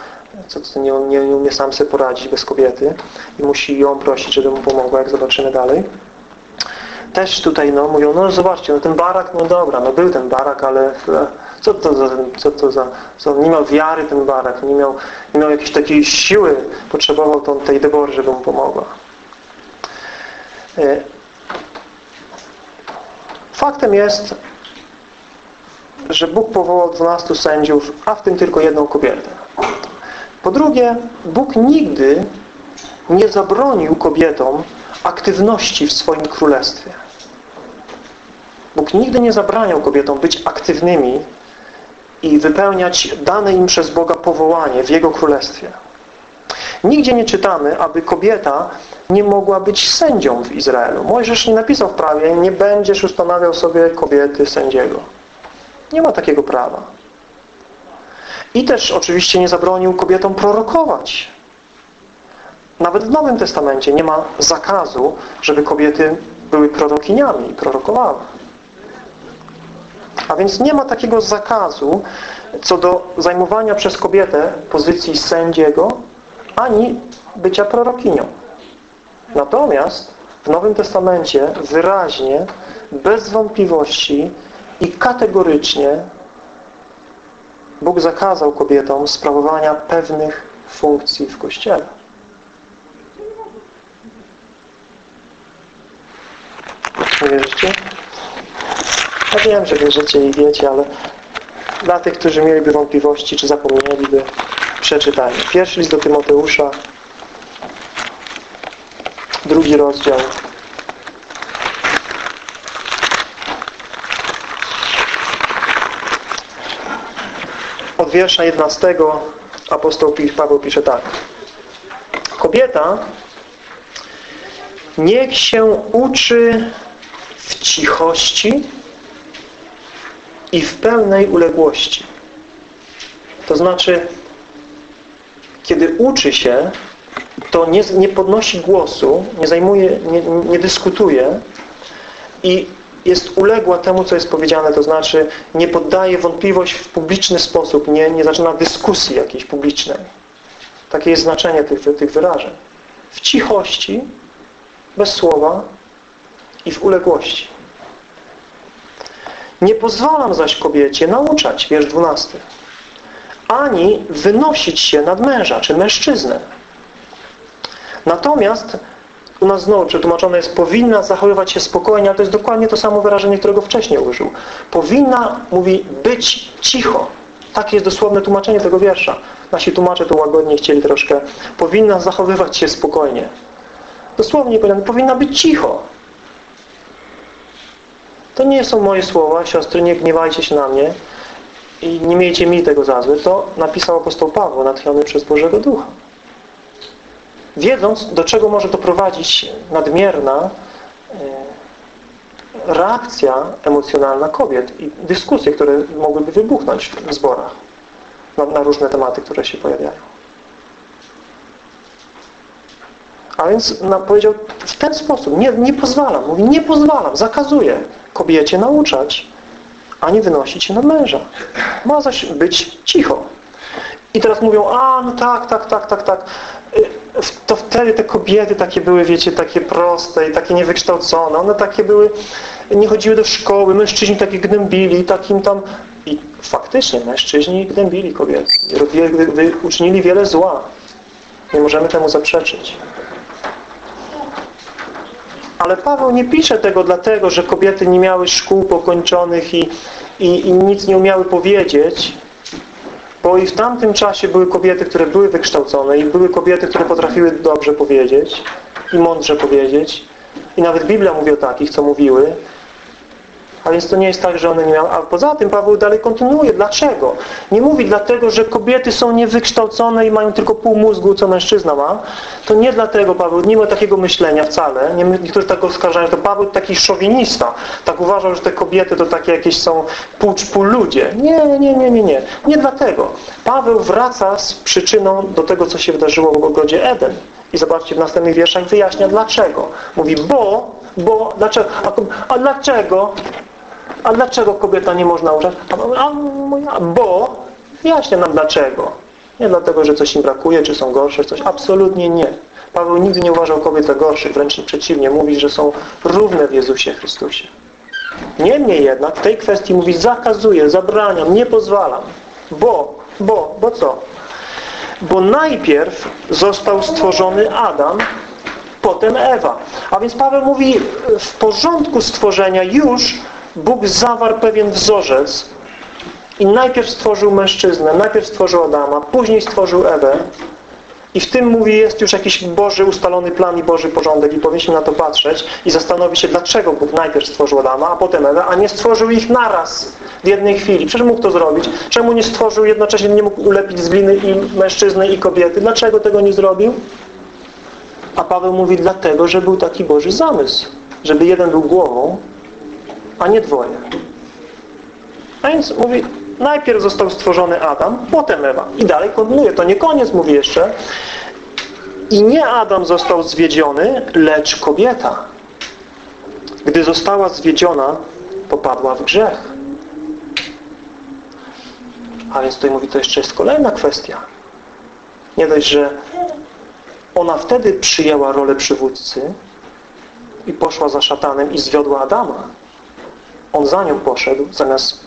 co, co nie, nie, nie umie sam sobie poradzić bez kobiety i musi ją prosić, żeby mu pomogła, jak zobaczymy dalej. Też tutaj no, mówią, no zobaczcie, no ten barak, no dobra, no był ten barak, ale co to za, co to za co, nie miał wiary ten barak, nie miał, nie miał jakiejś takiej siły, potrzebował tą, tej Debory, żeby mu pomogła. E, faktem jest, że Bóg powołał 12 sędziów, a w tym tylko jedną kobietę. Po drugie, Bóg nigdy nie zabronił kobietom aktywności w swoim królestwie. Bóg nigdy nie zabraniał kobietom być aktywnymi i wypełniać dane im przez Boga powołanie w Jego królestwie. Nigdzie nie czytamy, aby kobieta nie mogła być sędzią w Izraelu. Mojżesz nie napisał w prawie, nie będziesz ustanawiał sobie kobiety sędziego. Nie ma takiego prawa. I też oczywiście nie zabronił kobietom prorokować. Nawet w Nowym Testamencie nie ma zakazu, żeby kobiety były prorokiniami i prorokowały. A więc nie ma takiego zakazu co do zajmowania przez kobietę pozycji sędziego, ani bycia prorokinią. Natomiast w Nowym Testamencie wyraźnie, bez wątpliwości i kategorycznie Bóg zakazał kobietom sprawowania pewnych funkcji w Kościele. Nie wierzycie? Ja wiem, że wierzycie i wiecie, ale dla tych, którzy mieliby wątpliwości, czy zapomnieliby, przeczytajmy. Pierwszy list do Tymoteusza, drugi rozdział. Od wiersza 11 apostoł Paweł pisze tak. Kobieta niech się uczy w cichości i w pełnej uległości. To znaczy, kiedy uczy się, to nie, nie podnosi głosu, nie zajmuje, nie, nie dyskutuje i jest uległa temu, co jest powiedziane, to znaczy nie poddaje wątpliwość w publiczny sposób, nie, nie zaczyna dyskusji jakiejś publicznej. Takie jest znaczenie tych, tych wyrażeń. W cichości, bez słowa i w uległości. Nie pozwalam zaś kobiecie nauczać, wiersz 12, ani wynosić się nad męża, czy mężczyznę. Natomiast u nas znowu przetłumaczone jest powinna zachowywać się spokojnie, ale to jest dokładnie to samo wyrażenie, którego wcześniej użył. Powinna, mówi, być cicho. Takie jest dosłowne tłumaczenie tego wiersza. Nasi tłumacze to łagodnie chcieli troszkę. Powinna zachowywać się spokojnie. Dosłownie powinna być cicho. To nie są moje słowa, siostry, nie gniewajcie się na mnie i nie miejcie mi tego za złe. To napisał apostoł Paweł, natchniony przez Bożego Ducha. Wiedząc, do czego może doprowadzić nadmierna e, reakcja emocjonalna kobiet i dyskusje, które mogłyby wybuchnąć w zborach na, na różne tematy, które się pojawiają. A więc powiedział w ten sposób, nie, nie pozwalam, mówi nie pozwalam, zakazuję kobiecie nauczać, ani wynosić się na męża. Ma zaś być cicho. I teraz mówią, a no tak, tak, tak, tak, tak. Y, to wtedy te kobiety takie były, wiecie, takie proste i takie niewykształcone. One takie były, nie chodziły do szkoły, mężczyźni takie gnębili, takim tam... I faktycznie mężczyźni gnębili kobiety. Uczynili wiele zła. Nie możemy temu zaprzeczyć. Ale Paweł nie pisze tego dlatego, że kobiety nie miały szkół pokończonych i, i, i nic nie umiały powiedzieć, bo i w tamtym czasie były kobiety, które były wykształcone i były kobiety, które potrafiły dobrze powiedzieć i mądrze powiedzieć. I nawet Biblia mówi o takich, co mówiły. A więc to nie jest tak, że one nie miały... A poza tym Paweł dalej kontynuuje. Dlaczego? Nie mówi dlatego, że kobiety są niewykształcone i mają tylko pół mózgu, co mężczyzna ma. To nie dlatego Paweł, nie ma takiego myślenia wcale. Niektórzy tak oskarżają, to Paweł taki szowinista. Tak uważał, że te kobiety to takie jakieś są pół, pół ludzie. Nie, nie, nie, nie, nie. Nie dlatego. Paweł wraca z przyczyną do tego, co się wydarzyło w ogrodzie Eden. I zobaczcie w następnych wierszach wyjaśnia dlaczego. Mówi, bo, bo, dlaczego, a, a dlaczego a dlaczego kobieta nie można użyć? A, a, bo wyjaśnia nam dlaczego. Nie dlatego, że coś im brakuje, czy są gorsze, coś. Absolutnie nie. Paweł nigdy nie uważał kobiet za gorszych, wręcz przeciwnie. Mówi, że są równe w Jezusie Chrystusie. Niemniej jednak w tej kwestii mówi zakazuję, zabraniam, nie pozwalam. Bo, bo, bo co? Bo najpierw został stworzony Adam, potem Ewa. A więc Paweł mówi w porządku stworzenia już Bóg zawarł pewien wzorzec i najpierw stworzył mężczyznę, najpierw stworzył Adama, później stworzył Ewę I w tym, mówi, jest już jakiś Boży ustalony plan i Boży porządek i powinniśmy na to patrzeć i zastanowić się, dlaczego Bóg najpierw stworzył Adama, a potem Ewę, a nie stworzył ich naraz, w jednej chwili. Przecież mógł to zrobić. Czemu nie stworzył jednocześnie, nie mógł ulepić z gliny i mężczyzny i kobiety? Dlaczego tego nie zrobił? A Paweł mówi, dlatego, że był taki Boży zamysł. Żeby jeden był głową, a nie dwoje. A więc mówi, najpierw został stworzony Adam, potem Ewa. I dalej kontynuuje. To nie koniec, mówi jeszcze. I nie Adam został zwiedziony, lecz kobieta. Gdy została zwiedziona, popadła w grzech. A więc tutaj mówi, to jeszcze jest kolejna kwestia. Nie dość, że ona wtedy przyjęła rolę przywódcy i poszła za szatanem i zwiodła Adama. On za nią poszedł, zamiast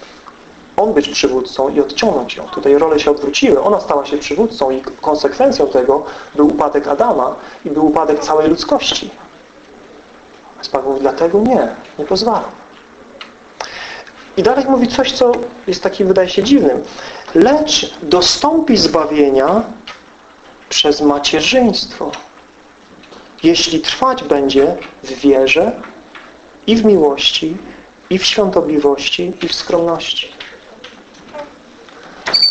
on być przywódcą i odciągnąć ją. Tutaj role się odwróciły. Ona stała się przywódcą i konsekwencją tego był upadek Adama i był upadek całej ludzkości. Więc Paweł mówi, dlatego nie, nie pozwalam. I dalej mówi coś, co jest takim, wydaje się, dziwnym. Lecz dostąpi zbawienia przez macierzyństwo. Jeśli trwać będzie w wierze i w miłości, i w świątobliwości, i w skromności.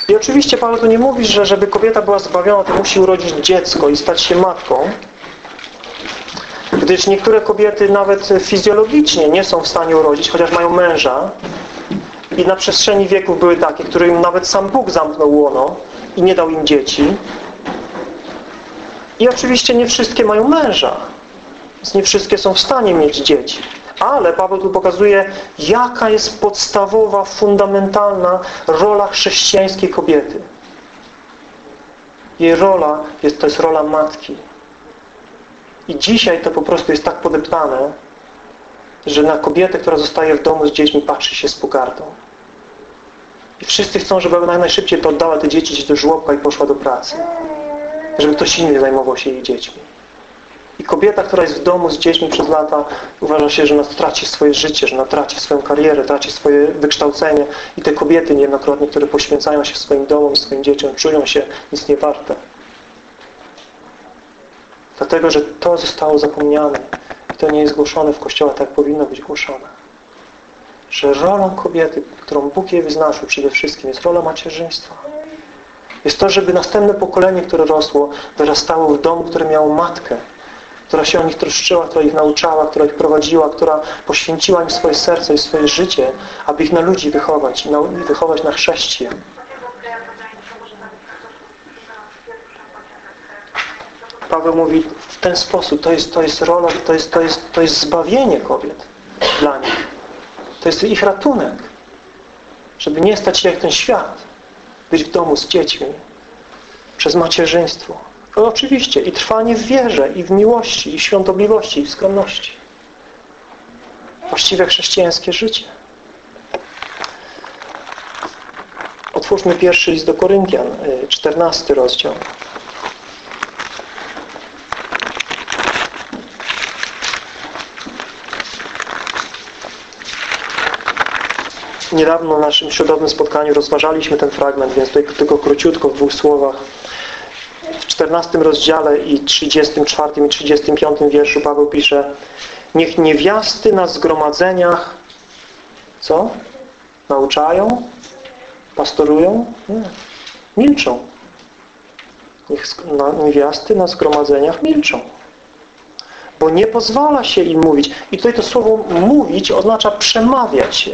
I oczywiście Paweł tu nie mówi, że żeby kobieta była zbawiona, to musi urodzić dziecko i stać się matką. Gdyż niektóre kobiety nawet fizjologicznie nie są w stanie urodzić, chociaż mają męża. I na przestrzeni wieków były takie, którym nawet sam Bóg zamknął łono i nie dał im dzieci. I oczywiście nie wszystkie mają męża. Więc nie wszystkie są w stanie mieć dzieci. Ale Paweł tu pokazuje, jaka jest podstawowa, fundamentalna rola chrześcijańskiej kobiety. Jej rola jest, to jest rola matki. I dzisiaj to po prostu jest tak podeptane, że na kobietę, która zostaje w domu z dziećmi, patrzy się z pogardą. I wszyscy chcą, żeby ona najszybciej to oddała te dzieci do żłobka i poszła do pracy. Żeby ktoś inny zajmował się jej dziećmi. I kobieta, która jest w domu z dziećmi przez lata, uważa się, że ona traci swoje życie, że ona traci swoją karierę, traci swoje wykształcenie. I te kobiety niejednokrotnie, które poświęcają się swoim domom swoim dzieciom, czują się nic nie warte. Dlatego, że to zostało zapomniane. I to nie jest głoszone w Kościoła tak, powinno być głoszone. Że rolą kobiety, którą Bóg jej wyznaczył przede wszystkim, jest rola macierzyństwa. Jest to, żeby następne pokolenie, które rosło, wyrastało w domu, które miało matkę, która się o nich troszczyła, która ich nauczała, która ich prowadziła, która poświęciła im swoje serce i swoje życie, aby ich na ludzi wychować i wychować na chrześcijan. Paweł mówi w ten sposób, to jest, to jest rola, to jest, to, jest, to jest zbawienie kobiet dla nich. To jest ich ratunek. Żeby nie stać się jak ten świat. Być w domu z dziećmi. Przez macierzyństwo. No oczywiście i trwanie w wierze, i w miłości, i w świątobliwości, i w skromności. Właściwe chrześcijańskie życie. Otwórzmy pierwszy list do Koryntian, 14 rozdział. Niedawno na naszym środowym spotkaniu rozważaliśmy ten fragment, więc tutaj tylko króciutko w dwóch słowach. W 14 rozdziale i 34 i 35 wierszu Paweł pisze Niech niewiasty na zgromadzeniach co? Nauczają? Pastorują? Nie. Milczą. Niech niewiasty na zgromadzeniach milczą bo nie pozwala się im mówić. I tutaj to słowo mówić oznacza przemawiać.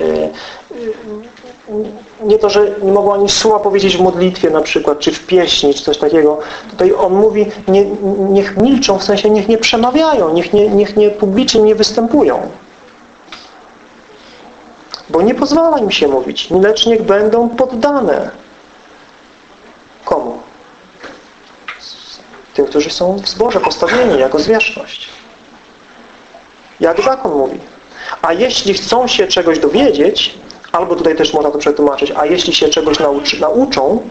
Nie to, że nie mogą ani słowa powiedzieć w modlitwie na przykład, czy w pieśni, czy coś takiego. Tutaj on mówi, nie, niech milczą, w sensie niech nie przemawiają, niech nie, niech nie publicznie nie występują. Bo nie pozwala im się mówić, lecz niech będą poddane. Komu? Tym, którzy są w zborze postawieni jako zwierzchność. Jak zakon mówi. A jeśli chcą się czegoś dowiedzieć, albo tutaj też można to przetłumaczyć, a jeśli się czegoś nauczy, nauczą,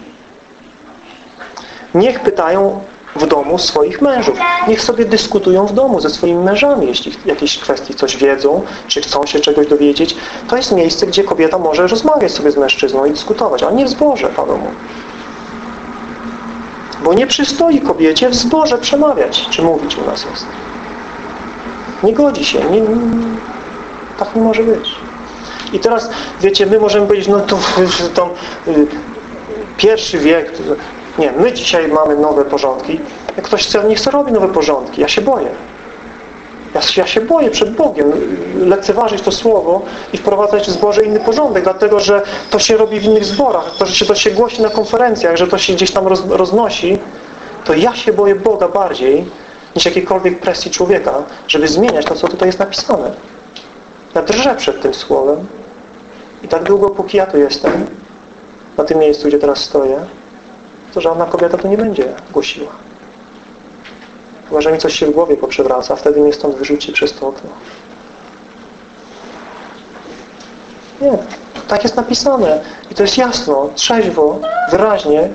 niech pytają w domu swoich mężów. Niech sobie dyskutują w domu ze swoimi mężami, jeśli w jakiejś kwestii coś wiedzą, czy chcą się czegoś dowiedzieć. To jest miejsce, gdzie kobieta może rozmawiać sobie z mężczyzną i dyskutować, a nie w zborze, mówi. Bo nie przystoi kobiecie w zborze przemawiać, czy mówić u nas jest. Nie godzi się. Nie, tak nie może być. I teraz, wiecie, my możemy powiedzieć, no to, to y, pierwszy wiek, to, nie, my dzisiaj mamy nowe porządki. Jak ktoś chce, nie chce robić nowe porządki. Ja się boję. Ja, ja się boję przed Bogiem lekceważyć to słowo i wprowadzać w zborze inny porządek, dlatego że to się robi w innych zborach, to, że się, to się głosi na konferencjach, że to się gdzieś tam roz, roznosi, to ja się boję Boga bardziej niż jakiejkolwiek presji człowieka, żeby zmieniać to, co tutaj jest napisane. Ja drżę przed tym słowem i tak długo, póki ja tu jestem, na tym miejscu, gdzie teraz stoję, to żadna kobieta tu nie będzie głosiła. Chyba, że mi coś się w głowie poprzewraca, wtedy mnie stąd wyrzuci przez to okno. Nie. Tak jest napisane. I to jest jasno, trzeźwo, wyraźnie,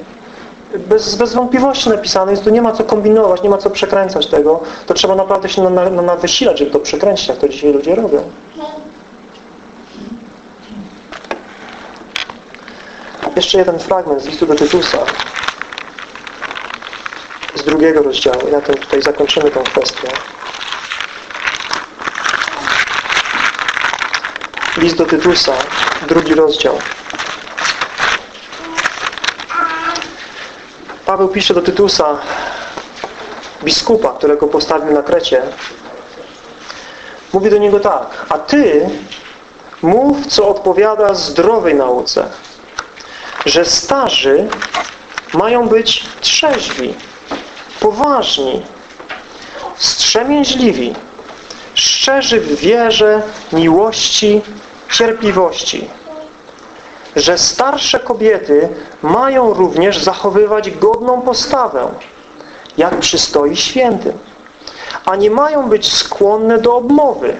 bez, bez wątpliwości napisane, więc tu nie ma co kombinować, nie ma co przekręcać tego. To trzeba naprawdę się na, na, na wysilać, żeby to przekręcić, jak to dzisiaj ludzie robią. Jeszcze jeden fragment z listu do Tytusa z drugiego rozdziału. I na tym tutaj zakończymy tę kwestię. List do Tytusa, drugi rozdział. Paweł pisze do Tytusa, biskupa, którego postawił na Krecie. Mówi do niego tak, a ty mów, co odpowiada zdrowej nauce, że starzy mają być trzeźwi, poważni, wstrzemięźliwi, szczerzy w wierze, miłości, cierpliwości. Że starsze kobiety mają również zachowywać godną postawę, jak przystoi świętym. A nie mają być skłonne do obmowy,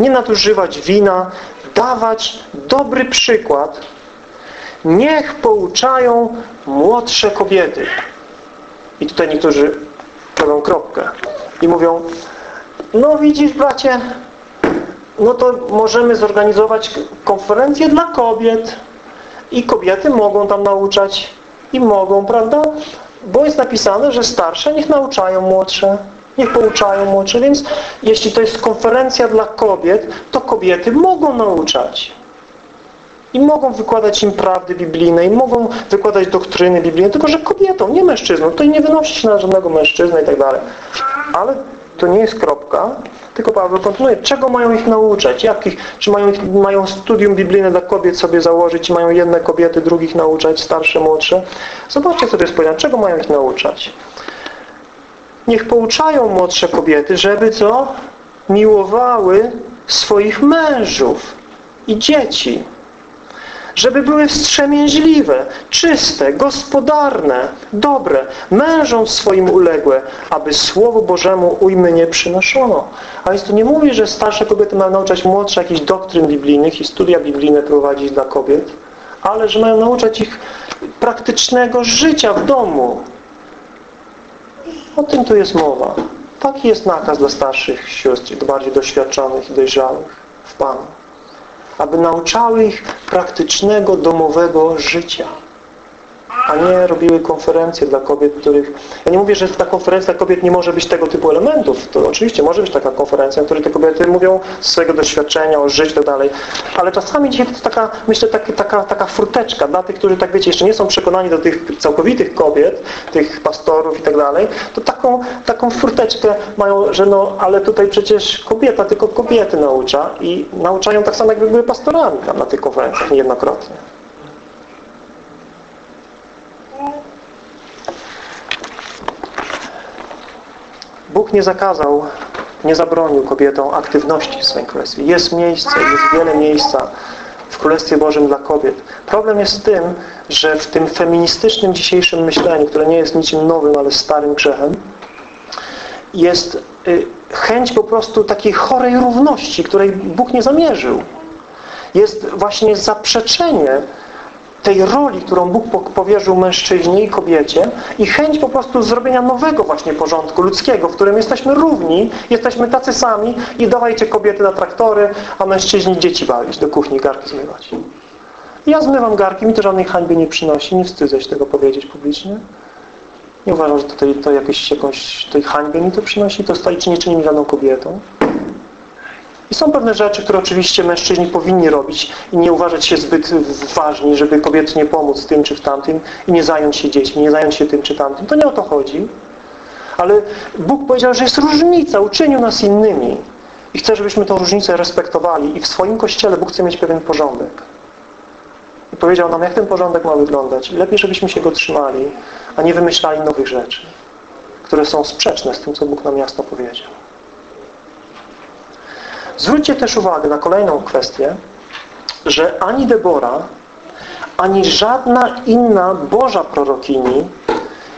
nie nadużywać wina, dawać dobry przykład. Niech pouczają młodsze kobiety. I tutaj niektórzy robią kropkę i mówią no widzisz bracie, no to możemy zorganizować konferencję dla kobiet i kobiety mogą tam nauczać i mogą, prawda? Bo jest napisane, że starsze niech nauczają młodsze, niech pouczają młodsze, więc jeśli to jest konferencja dla kobiet, to kobiety mogą nauczać. I mogą wykładać im prawdy biblijne, i mogą wykładać doktryny biblijne, tylko że kobietą, nie mężczyzną. To nie wynosi się na żadnego mężczyznę i tak dalej. Ale to nie jest kropka, tylko Paweł kontynuuje. Czego mają ich nauczać? Jakich? Czy mają, mają studium biblijne dla kobiet sobie założyć? Mają jedne kobiety, drugich nauczać, starsze, młodsze? Zobaczcie sobie spojrzenie. Czego mają ich nauczać? Niech pouczają młodsze kobiety, żeby co? Miłowały swoich mężów i dzieci żeby były wstrzemięźliwe, czyste, gospodarne, dobre, mężom swoim uległe, aby Słowu Bożemu ujmy nie przynoszono. A jest tu nie mówi, że starsze kobiety mają nauczać młodsze jakichś doktryn biblijnych i studia biblijne prowadzić dla kobiet, ale że mają nauczać ich praktycznego życia w domu. O tym tu jest mowa. Taki jest nakaz dla starszych sióstr, bardziej doświadczonych i dojrzałych w Panu aby nauczały ich praktycznego, domowego życia a nie robiły konferencje dla kobiet, których... Ja nie mówię, że ta konferencja kobiet nie może być tego typu elementów. To oczywiście może być taka konferencja, w której te kobiety mówią z swojego doświadczenia, o życiu i tak dalej. Ale czasami dzisiaj to jest taka, myślę, taka, taka, taka furteczka dla tych, którzy, tak wiecie, jeszcze nie są przekonani do tych całkowitych kobiet, tych pastorów i tak dalej, to taką, taką furteczkę mają, że no, ale tutaj przecież kobieta tylko kobiety naucza i nauczają tak samo, jakby były pastorami tam na tych konferencjach niejednokrotnie. Bóg nie zakazał, nie zabronił kobietom aktywności w swoim królestwie. Jest miejsce, jest wiele miejsca w Królestwie Bożym dla kobiet. Problem jest w tym, że w tym feministycznym dzisiejszym myśleniu, które nie jest niczym nowym, ale starym grzechem, jest y, chęć po prostu takiej chorej równości, której Bóg nie zamierzył. Jest właśnie zaprzeczenie tej roli, którą Bóg powierzył mężczyźnie i kobiecie i chęć po prostu zrobienia nowego właśnie porządku ludzkiego, w którym jesteśmy równi, jesteśmy tacy sami i dawajcie kobiety na traktory, a mężczyźni dzieci bawić, do kuchni garki zmywać. Ja zmywam garki, mi to żadnej hańby nie przynosi, nie wstydzę się tego powiedzieć publicznie. Nie uważam, że to, to jakoś, jakąś tej hańby mi to przynosi, to stoi czy nie czyni mi żadną kobietą. I są pewne rzeczy, które oczywiście mężczyźni powinni robić i nie uważać się zbyt ważni, żeby kobiety nie pomóc tym czy w tamtym i nie zająć się dziećmi, nie zająć się tym czy tamtym. To nie o to chodzi. Ale Bóg powiedział, że jest różnica, uczynił nas innymi. I chce, żebyśmy tę różnicę respektowali. I w swoim Kościele Bóg chce mieć pewien porządek. I powiedział nam, jak ten porządek ma wyglądać. I lepiej, żebyśmy się go trzymali, a nie wymyślali nowych rzeczy, które są sprzeczne z tym, co Bóg nam jasno powiedział. Zwróćcie też uwagę na kolejną kwestię, że ani Debora, ani żadna inna Boża prorokini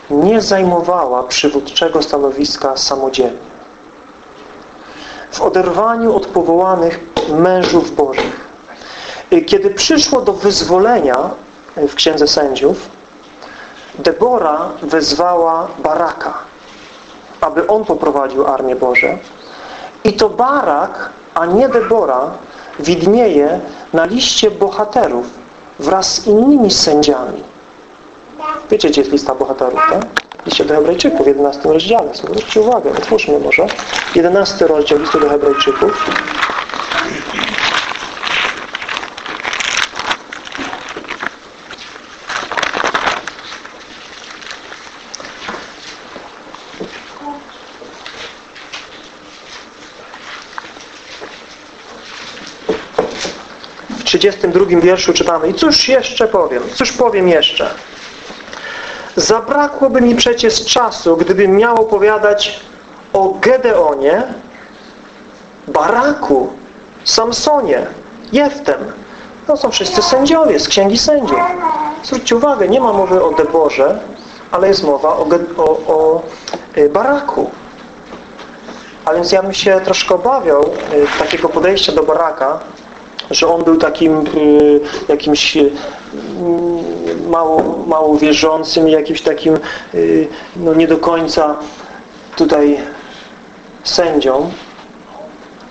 nie zajmowała przywódczego stanowiska samodzielnie. W oderwaniu od powołanych mężów Bożych. Kiedy przyszło do wyzwolenia w Księdze Sędziów, Debora wezwała Baraka, aby on poprowadził armię Boże. I to Barak, a nie Debora, widnieje na liście bohaterów wraz z innymi sędziami. Wiecie, gdzie jest lista bohaterów, tak? Liście do Hebrajczyków w 11 rozdziale. Zwróćcie uwagę, otwórzmy może. 11 rozdział listu do Hebrajczyków. 32 wierszu czytamy I cóż jeszcze powiem? Cóż powiem jeszcze? Zabrakłoby mi przecież czasu, gdybym miał opowiadać o Gedeonie, Baraku, Samsonie, Jeftem. To są wszyscy sędziowie z Księgi Sędziów. Zwróćcie uwagę, nie ma mowy o Deborze, ale jest mowa o, o, o Baraku. A więc ja bym się troszkę obawiał takiego podejścia do Baraka, że on był takim y, jakimś y, mało, mało wierzącym, jakimś takim y, no nie do końca tutaj sędzią,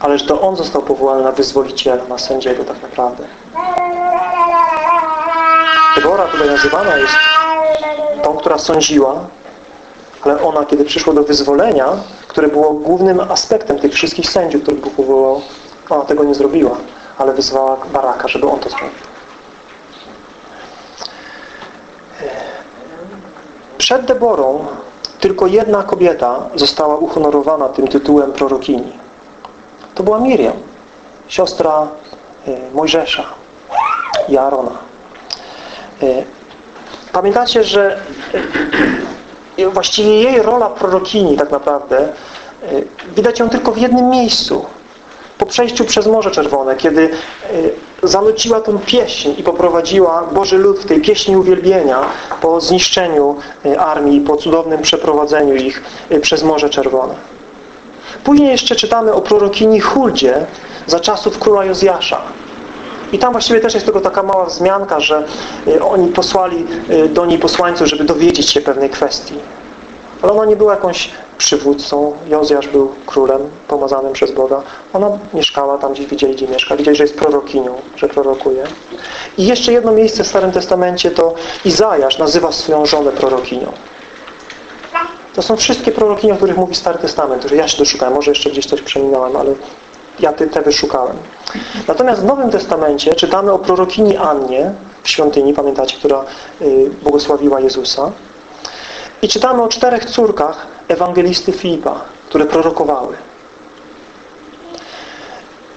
ale że to on został powołany na wyzwoliciela, na sędziego tak naprawdę. Debora tutaj nazywana jest tą, która sądziła, ale ona, kiedy przyszło do wyzwolenia, które było głównym aspektem tych wszystkich sędziów, których Bóg powołał, ona tego nie zrobiła ale wyzwała Baraka, żeby on to zrobił. Przed Deborą tylko jedna kobieta została uhonorowana tym tytułem prorokini. To była Miriam, siostra e, Mojżesza i Arona. E, pamiętacie, że e, właściwie jej rola prorokini tak naprawdę widać ją tylko w jednym miejscu po przejściu przez Morze Czerwone, kiedy y, zanuciła tą pieśń i poprowadziła Boży lud w tej pieśni uwielbienia po zniszczeniu y, armii, po cudownym przeprowadzeniu ich y, przez Morze Czerwone. Później jeszcze czytamy o prorokini Huldzie za czasów króla Jozjasza. I tam właściwie też jest tylko taka mała wzmianka, że oni posłali do niej posłańców, żeby dowiedzieć się pewnej kwestii. Ale ona nie była jakąś przywódcą. Jozjasz był królem pomazanym przez Boga. Ona mieszkała tam, gdzie widzieli, gdzie mieszka. Widzieli, że jest prorokinią, że prorokuje. I jeszcze jedno miejsce w Starym Testamencie to Izajasz nazywa swoją żonę prorokinią. To są wszystkie prorokinie, o których mówi Stary Testament, które ja się doszukałem. Może jeszcze gdzieś coś przeminąłem, ale ja te, te wyszukałem. Natomiast w Nowym Testamencie czytamy o prorokini Annie w świątyni, pamiętacie, która y, błogosławiła Jezusa. I czytamy o czterech córkach ewangelisty Filipa, które prorokowały.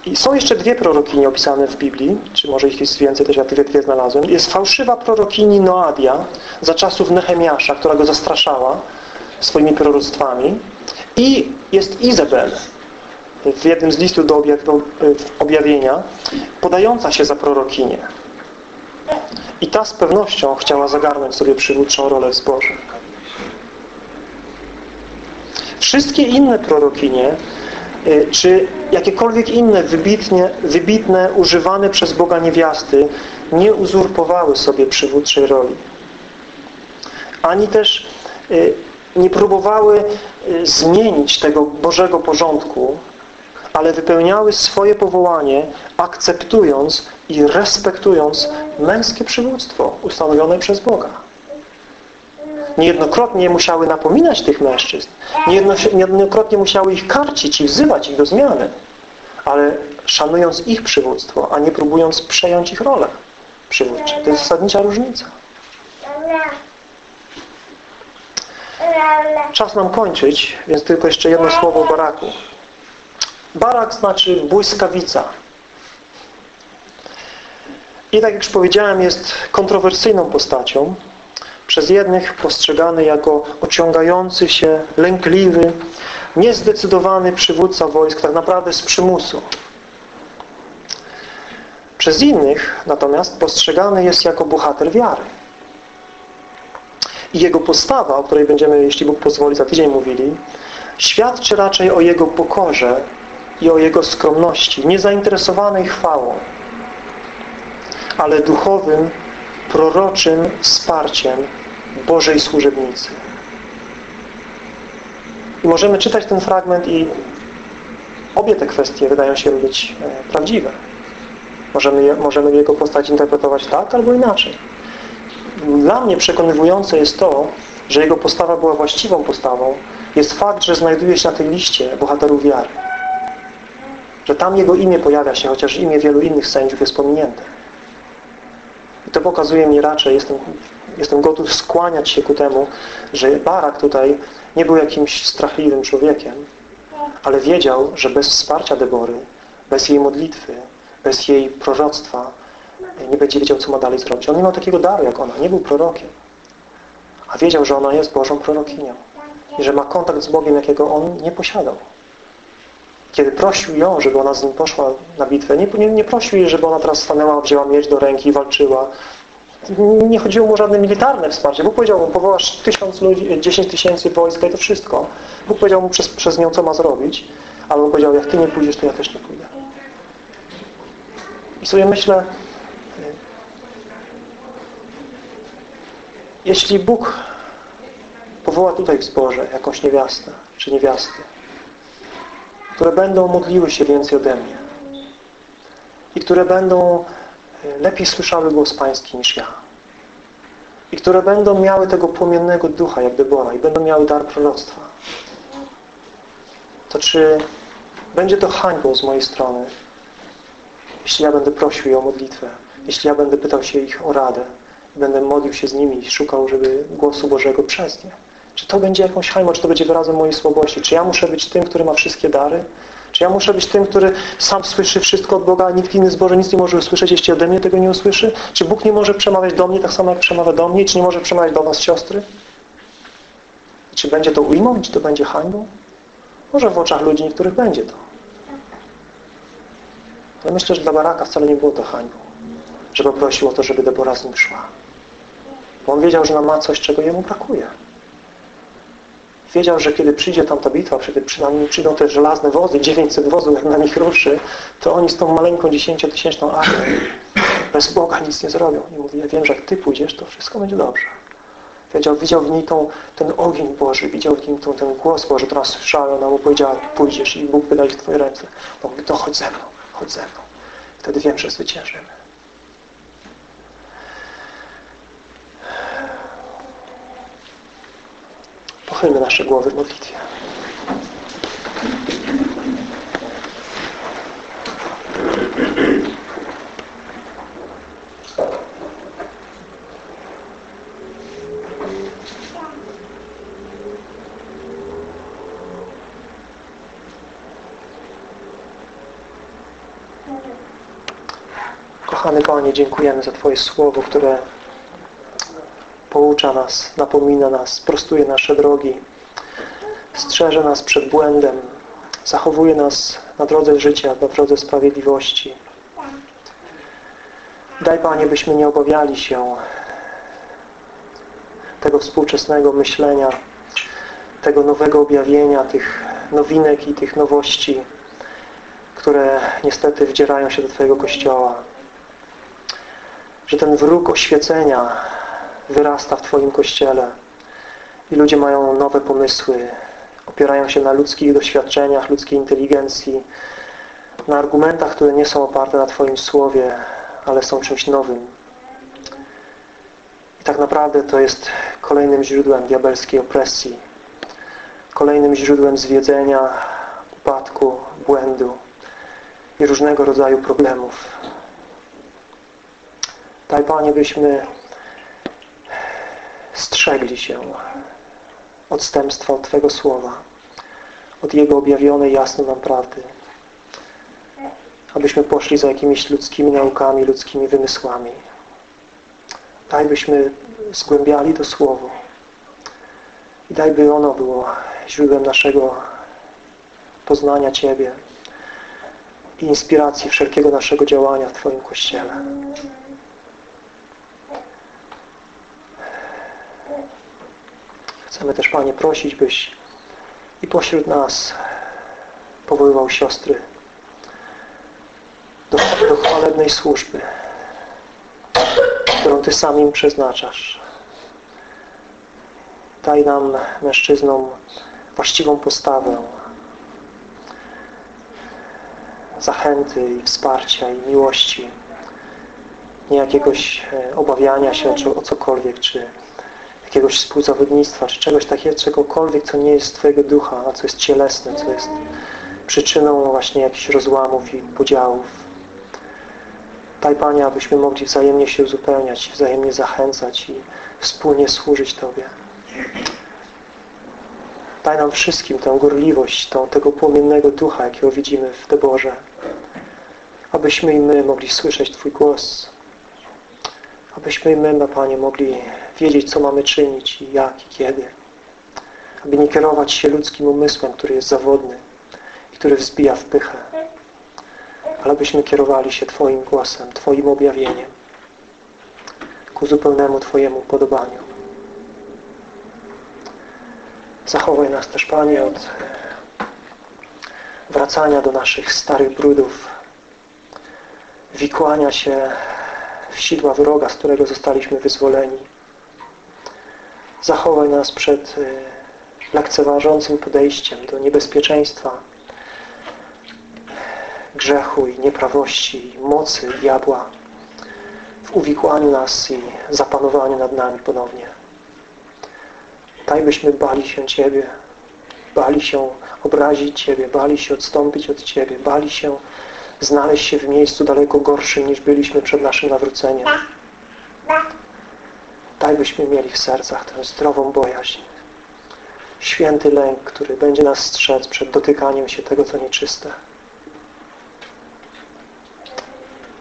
I są jeszcze dwie prorokini opisane w Biblii, czy może ich jest więcej, też ja te dwie znalazłem. Jest fałszywa prorokini Noadia za czasów Nehemiasza, która go zastraszała swoimi proroctwami. I jest Izabel w jednym z listów do objawienia, podająca się za prorokinię. I ta z pewnością chciała zagarnąć sobie przywódczą rolę w zborze. Wszystkie inne prorokinie y, czy jakiekolwiek inne wybitnie, wybitne, używane przez Boga niewiasty nie uzurpowały sobie przywódczej roli. Ani też y, nie próbowały y, zmienić tego Bożego porządku, ale wypełniały swoje powołanie, akceptując i respektując męskie przywództwo ustanowione przez Boga. Niejednokrotnie musiały napominać tych mężczyzn. Niejednokrotnie musiały ich karcić i wzywać ich do zmiany. Ale szanując ich przywództwo, a nie próbując przejąć ich rolę przywódczą. To jest zasadnicza różnica. Czas nam kończyć, więc tylko jeszcze jedno słowo o baraku. Barak znaczy błyskawica. I tak jak już powiedziałem, jest kontrowersyjną postacią. Przez jednych postrzegany jako ociągający się, lękliwy, niezdecydowany przywódca wojsk, tak naprawdę z przymusu. Przez innych natomiast postrzegany jest jako bohater wiary. I jego postawa, o której będziemy, jeśli Bóg pozwoli, za tydzień mówili, świadczy raczej o jego pokorze i o jego skromności, niezainteresowanej chwałą, ale duchowym, proroczym wsparciem Bożej służebnicy. I możemy czytać ten fragment i obie te kwestie wydają się być e, prawdziwe. Możemy, możemy jego postać interpretować tak albo inaczej. Dla mnie przekonywujące jest to, że jego postawa była właściwą postawą, jest fakt, że znajduje się na tej liście bohaterów wiary. Że tam jego imię pojawia się, chociaż imię wielu innych sędziów jest pominięte. Pokazuje mi raczej, jestem, jestem gotów skłaniać się ku temu, że Barak tutaj nie był jakimś strachliwym człowiekiem, ale wiedział, że bez wsparcia Debory, bez jej modlitwy, bez jej proroctwa nie będzie wiedział, co ma dalej zrobić. On nie miał takiego daru jak ona, nie był prorokiem. A wiedział, że ona jest Bożą prorokinią. I że ma kontakt z Bogiem, jakiego on nie posiadał. Kiedy prosił ją, żeby ona z nim poszła na bitwę, nie, nie, nie prosił jej, żeby ona teraz stanęła, wzięła miecz do ręki i walczyła. Nie chodziło mu o żadne militarne wsparcie. Bóg powiedział mu, powołasz tysiąc ludzi, dziesięć tysięcy wojska i to wszystko. Bóg powiedział mu przez, przez nią, co ma zrobić. Ale on powiedział, jak ty nie pójdziesz, to ja też nie pójdę. I sobie myślę, jeśli Bóg powoła tutaj w zborze jakąś niewiastę, czy niewiasty, które będą modliły się więcej ode mnie i które będą e, lepiej słyszały głos Pański niż ja i które będą miały tego płomiennego ducha jak Debora i będą miały dar proroctwa to czy będzie to hańbą z mojej strony jeśli ja będę prosił je o modlitwę, jeśli ja będę pytał się ich o radę, będę modlił się z nimi i szukał, żeby głosu Bożego przez nie. Czy to będzie jakąś hańbą, czy to będzie wyrazem mojej słabości? Czy ja muszę być tym, który ma wszystkie dary? Czy ja muszę być tym, który sam słyszy wszystko od Boga, a nikt inny z Boże nic nie może usłyszeć, jeśli ode mnie tego nie usłyszy? Czy Bóg nie może przemawiać do mnie tak samo, jak przemawia do mnie? Czy nie może przemawiać do was, siostry? Czy będzie to ujmą? Czy to będzie hańbą? Może w oczach ludzi niektórych będzie to. Ja myślę, że dla Baraka wcale nie było to hańbą, że poprosił o to, żeby Debora z nim szła. Bo on wiedział, że ona ma coś, czego jemu brakuje. Wiedział, że kiedy przyjdzie tam ta bitwa, kiedy przynajmniej przyjdą te żelazne wozy, 900 wozów, jak na nich ruszy, to oni z tą maleńką 10-tysięczną armią bez Boga nic nie zrobią. I mówi, ja wiem, że jak Ty pójdziesz, to wszystko będzie dobrze. Wiedział, widział w niej tą, ten ogień Boży, widział w nim tą, ten głos Boży, która słyszała, ona mu powiedziała, pójdziesz i Bóg wydaje Twoje ręce. To mówi, to chodź ze mną chodź ze mną. Wtedy wiem, że zwyciężymy. Pochylmy nasze głowy w modlitwie. Kochany Panie, dziękujemy za Twoje Słowo, które poucza nas, napomina nas, prostuje nasze drogi, strzeże nas przed błędem, zachowuje nas na drodze życia, na drodze sprawiedliwości. Daj Panie, byśmy nie obawiali się tego współczesnego myślenia, tego nowego objawienia, tych nowinek i tych nowości, które niestety wdzierają się do Twojego Kościoła że ten wróg oświecenia wyrasta w Twoim Kościele i ludzie mają nowe pomysły, opierają się na ludzkich doświadczeniach, ludzkiej inteligencji, na argumentach, które nie są oparte na Twoim Słowie, ale są czymś nowym. I tak naprawdę to jest kolejnym źródłem diabelskiej opresji, kolejnym źródłem zwiedzenia, upadku, błędu i różnego rodzaju problemów. Daj Panie, byśmy strzegli się odstępstwa od Twojego Słowa, od Jego objawionej jasno nam prawdy. Abyśmy poszli za jakimiś ludzkimi naukami, ludzkimi wymysłami. Daj byśmy zgłębiali to Słowo. I daj by ono było źródłem naszego poznania Ciebie i inspiracji wszelkiego naszego działania w Twoim Kościele. Chcemy też, Panie, prosić, byś i pośród nas powoływał siostry do, do chwalebnej służby, którą Ty samym przeznaczasz. Daj nam, mężczyznom, właściwą postawę, zachęty i wsparcia i miłości, nie jakiegoś e, obawiania się o cokolwiek, czy jakiegoś współzawodnictwa, czy czegoś takiego, czegokolwiek, co nie jest Twojego ducha, a co jest cielesne, co jest przyczyną właśnie jakichś rozłamów i podziałów. Daj Panie, abyśmy mogli wzajemnie się uzupełniać, wzajemnie zachęcać i wspólnie służyć Tobie. Daj nam wszystkim tę gorliwość, tą, tego płomiennego ducha, jakiego widzimy w Deborze. Abyśmy i my mogli słyszeć Twój głos. Abyśmy my, Panie, mogli wiedzieć, co mamy czynić i jak i kiedy. Aby nie kierować się ludzkim umysłem, który jest zawodny i który wzbija w pychę. Ale abyśmy kierowali się Twoim głosem, Twoim objawieniem ku zupełnemu Twojemu podobaniu. Zachowaj nas też, Panie, od wracania do naszych starych brudów, wikłania się sidła wroga, z którego zostaliśmy wyzwoleni. Zachowaj nas przed y, lekceważącym podejściem do niebezpieczeństwa, grzechu i nieprawości, mocy diabła w uwikłaniu nas i zapanowaniu nad nami ponownie. Daj byśmy bali się Ciebie, bali się obrazić Ciebie, bali się odstąpić od Ciebie, bali się znaleźć się w miejscu daleko gorszym niż byliśmy przed naszym nawróceniem. Daj byśmy mieli w sercach tę zdrową bojaźń. Święty lęk, który będzie nas strzec przed dotykaniem się tego, co nieczyste.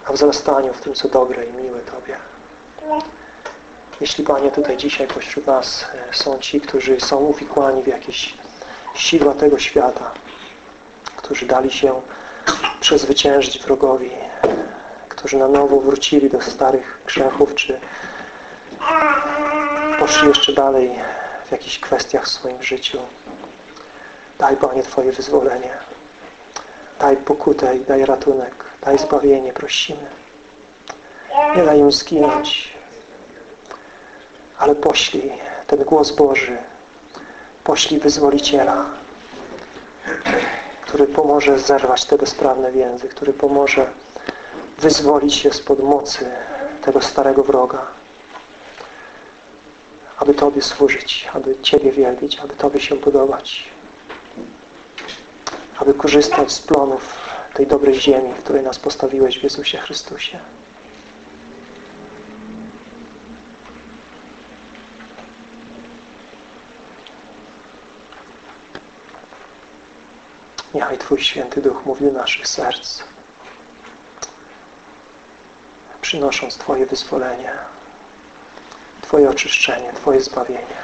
A wzrastaniu w tym, co dobre i miłe Tobie. Jeśli, Panie, tutaj dzisiaj pośród nas e, są ci, którzy są uwikłani w jakieś sidła tego świata, którzy dali się przezwyciężyć wrogowi, którzy na nowo wrócili do starych grzechów, czy poszli jeszcze dalej w jakichś kwestiach w swoim życiu. Daj, Panie, Twoje wyzwolenie. Daj pokutę i daj ratunek. Daj zbawienie, prosimy. Nie daj im zginąć, ale poślij ten głos Boży, poślij wyzwoliciela, który pomoże zerwać te bezprawne więzy, który pomoże wyzwolić się spod mocy tego starego wroga, aby Tobie służyć, aby Ciebie wielbić, aby Tobie się podobać, aby korzystać z plonów tej dobrej ziemi, w której nas postawiłeś w Jezusie Chrystusie. Niechaj Twój Święty Duch mówi do naszych serc, przynosząc Twoje wyzwolenie, Twoje oczyszczenie, Twoje zbawienie.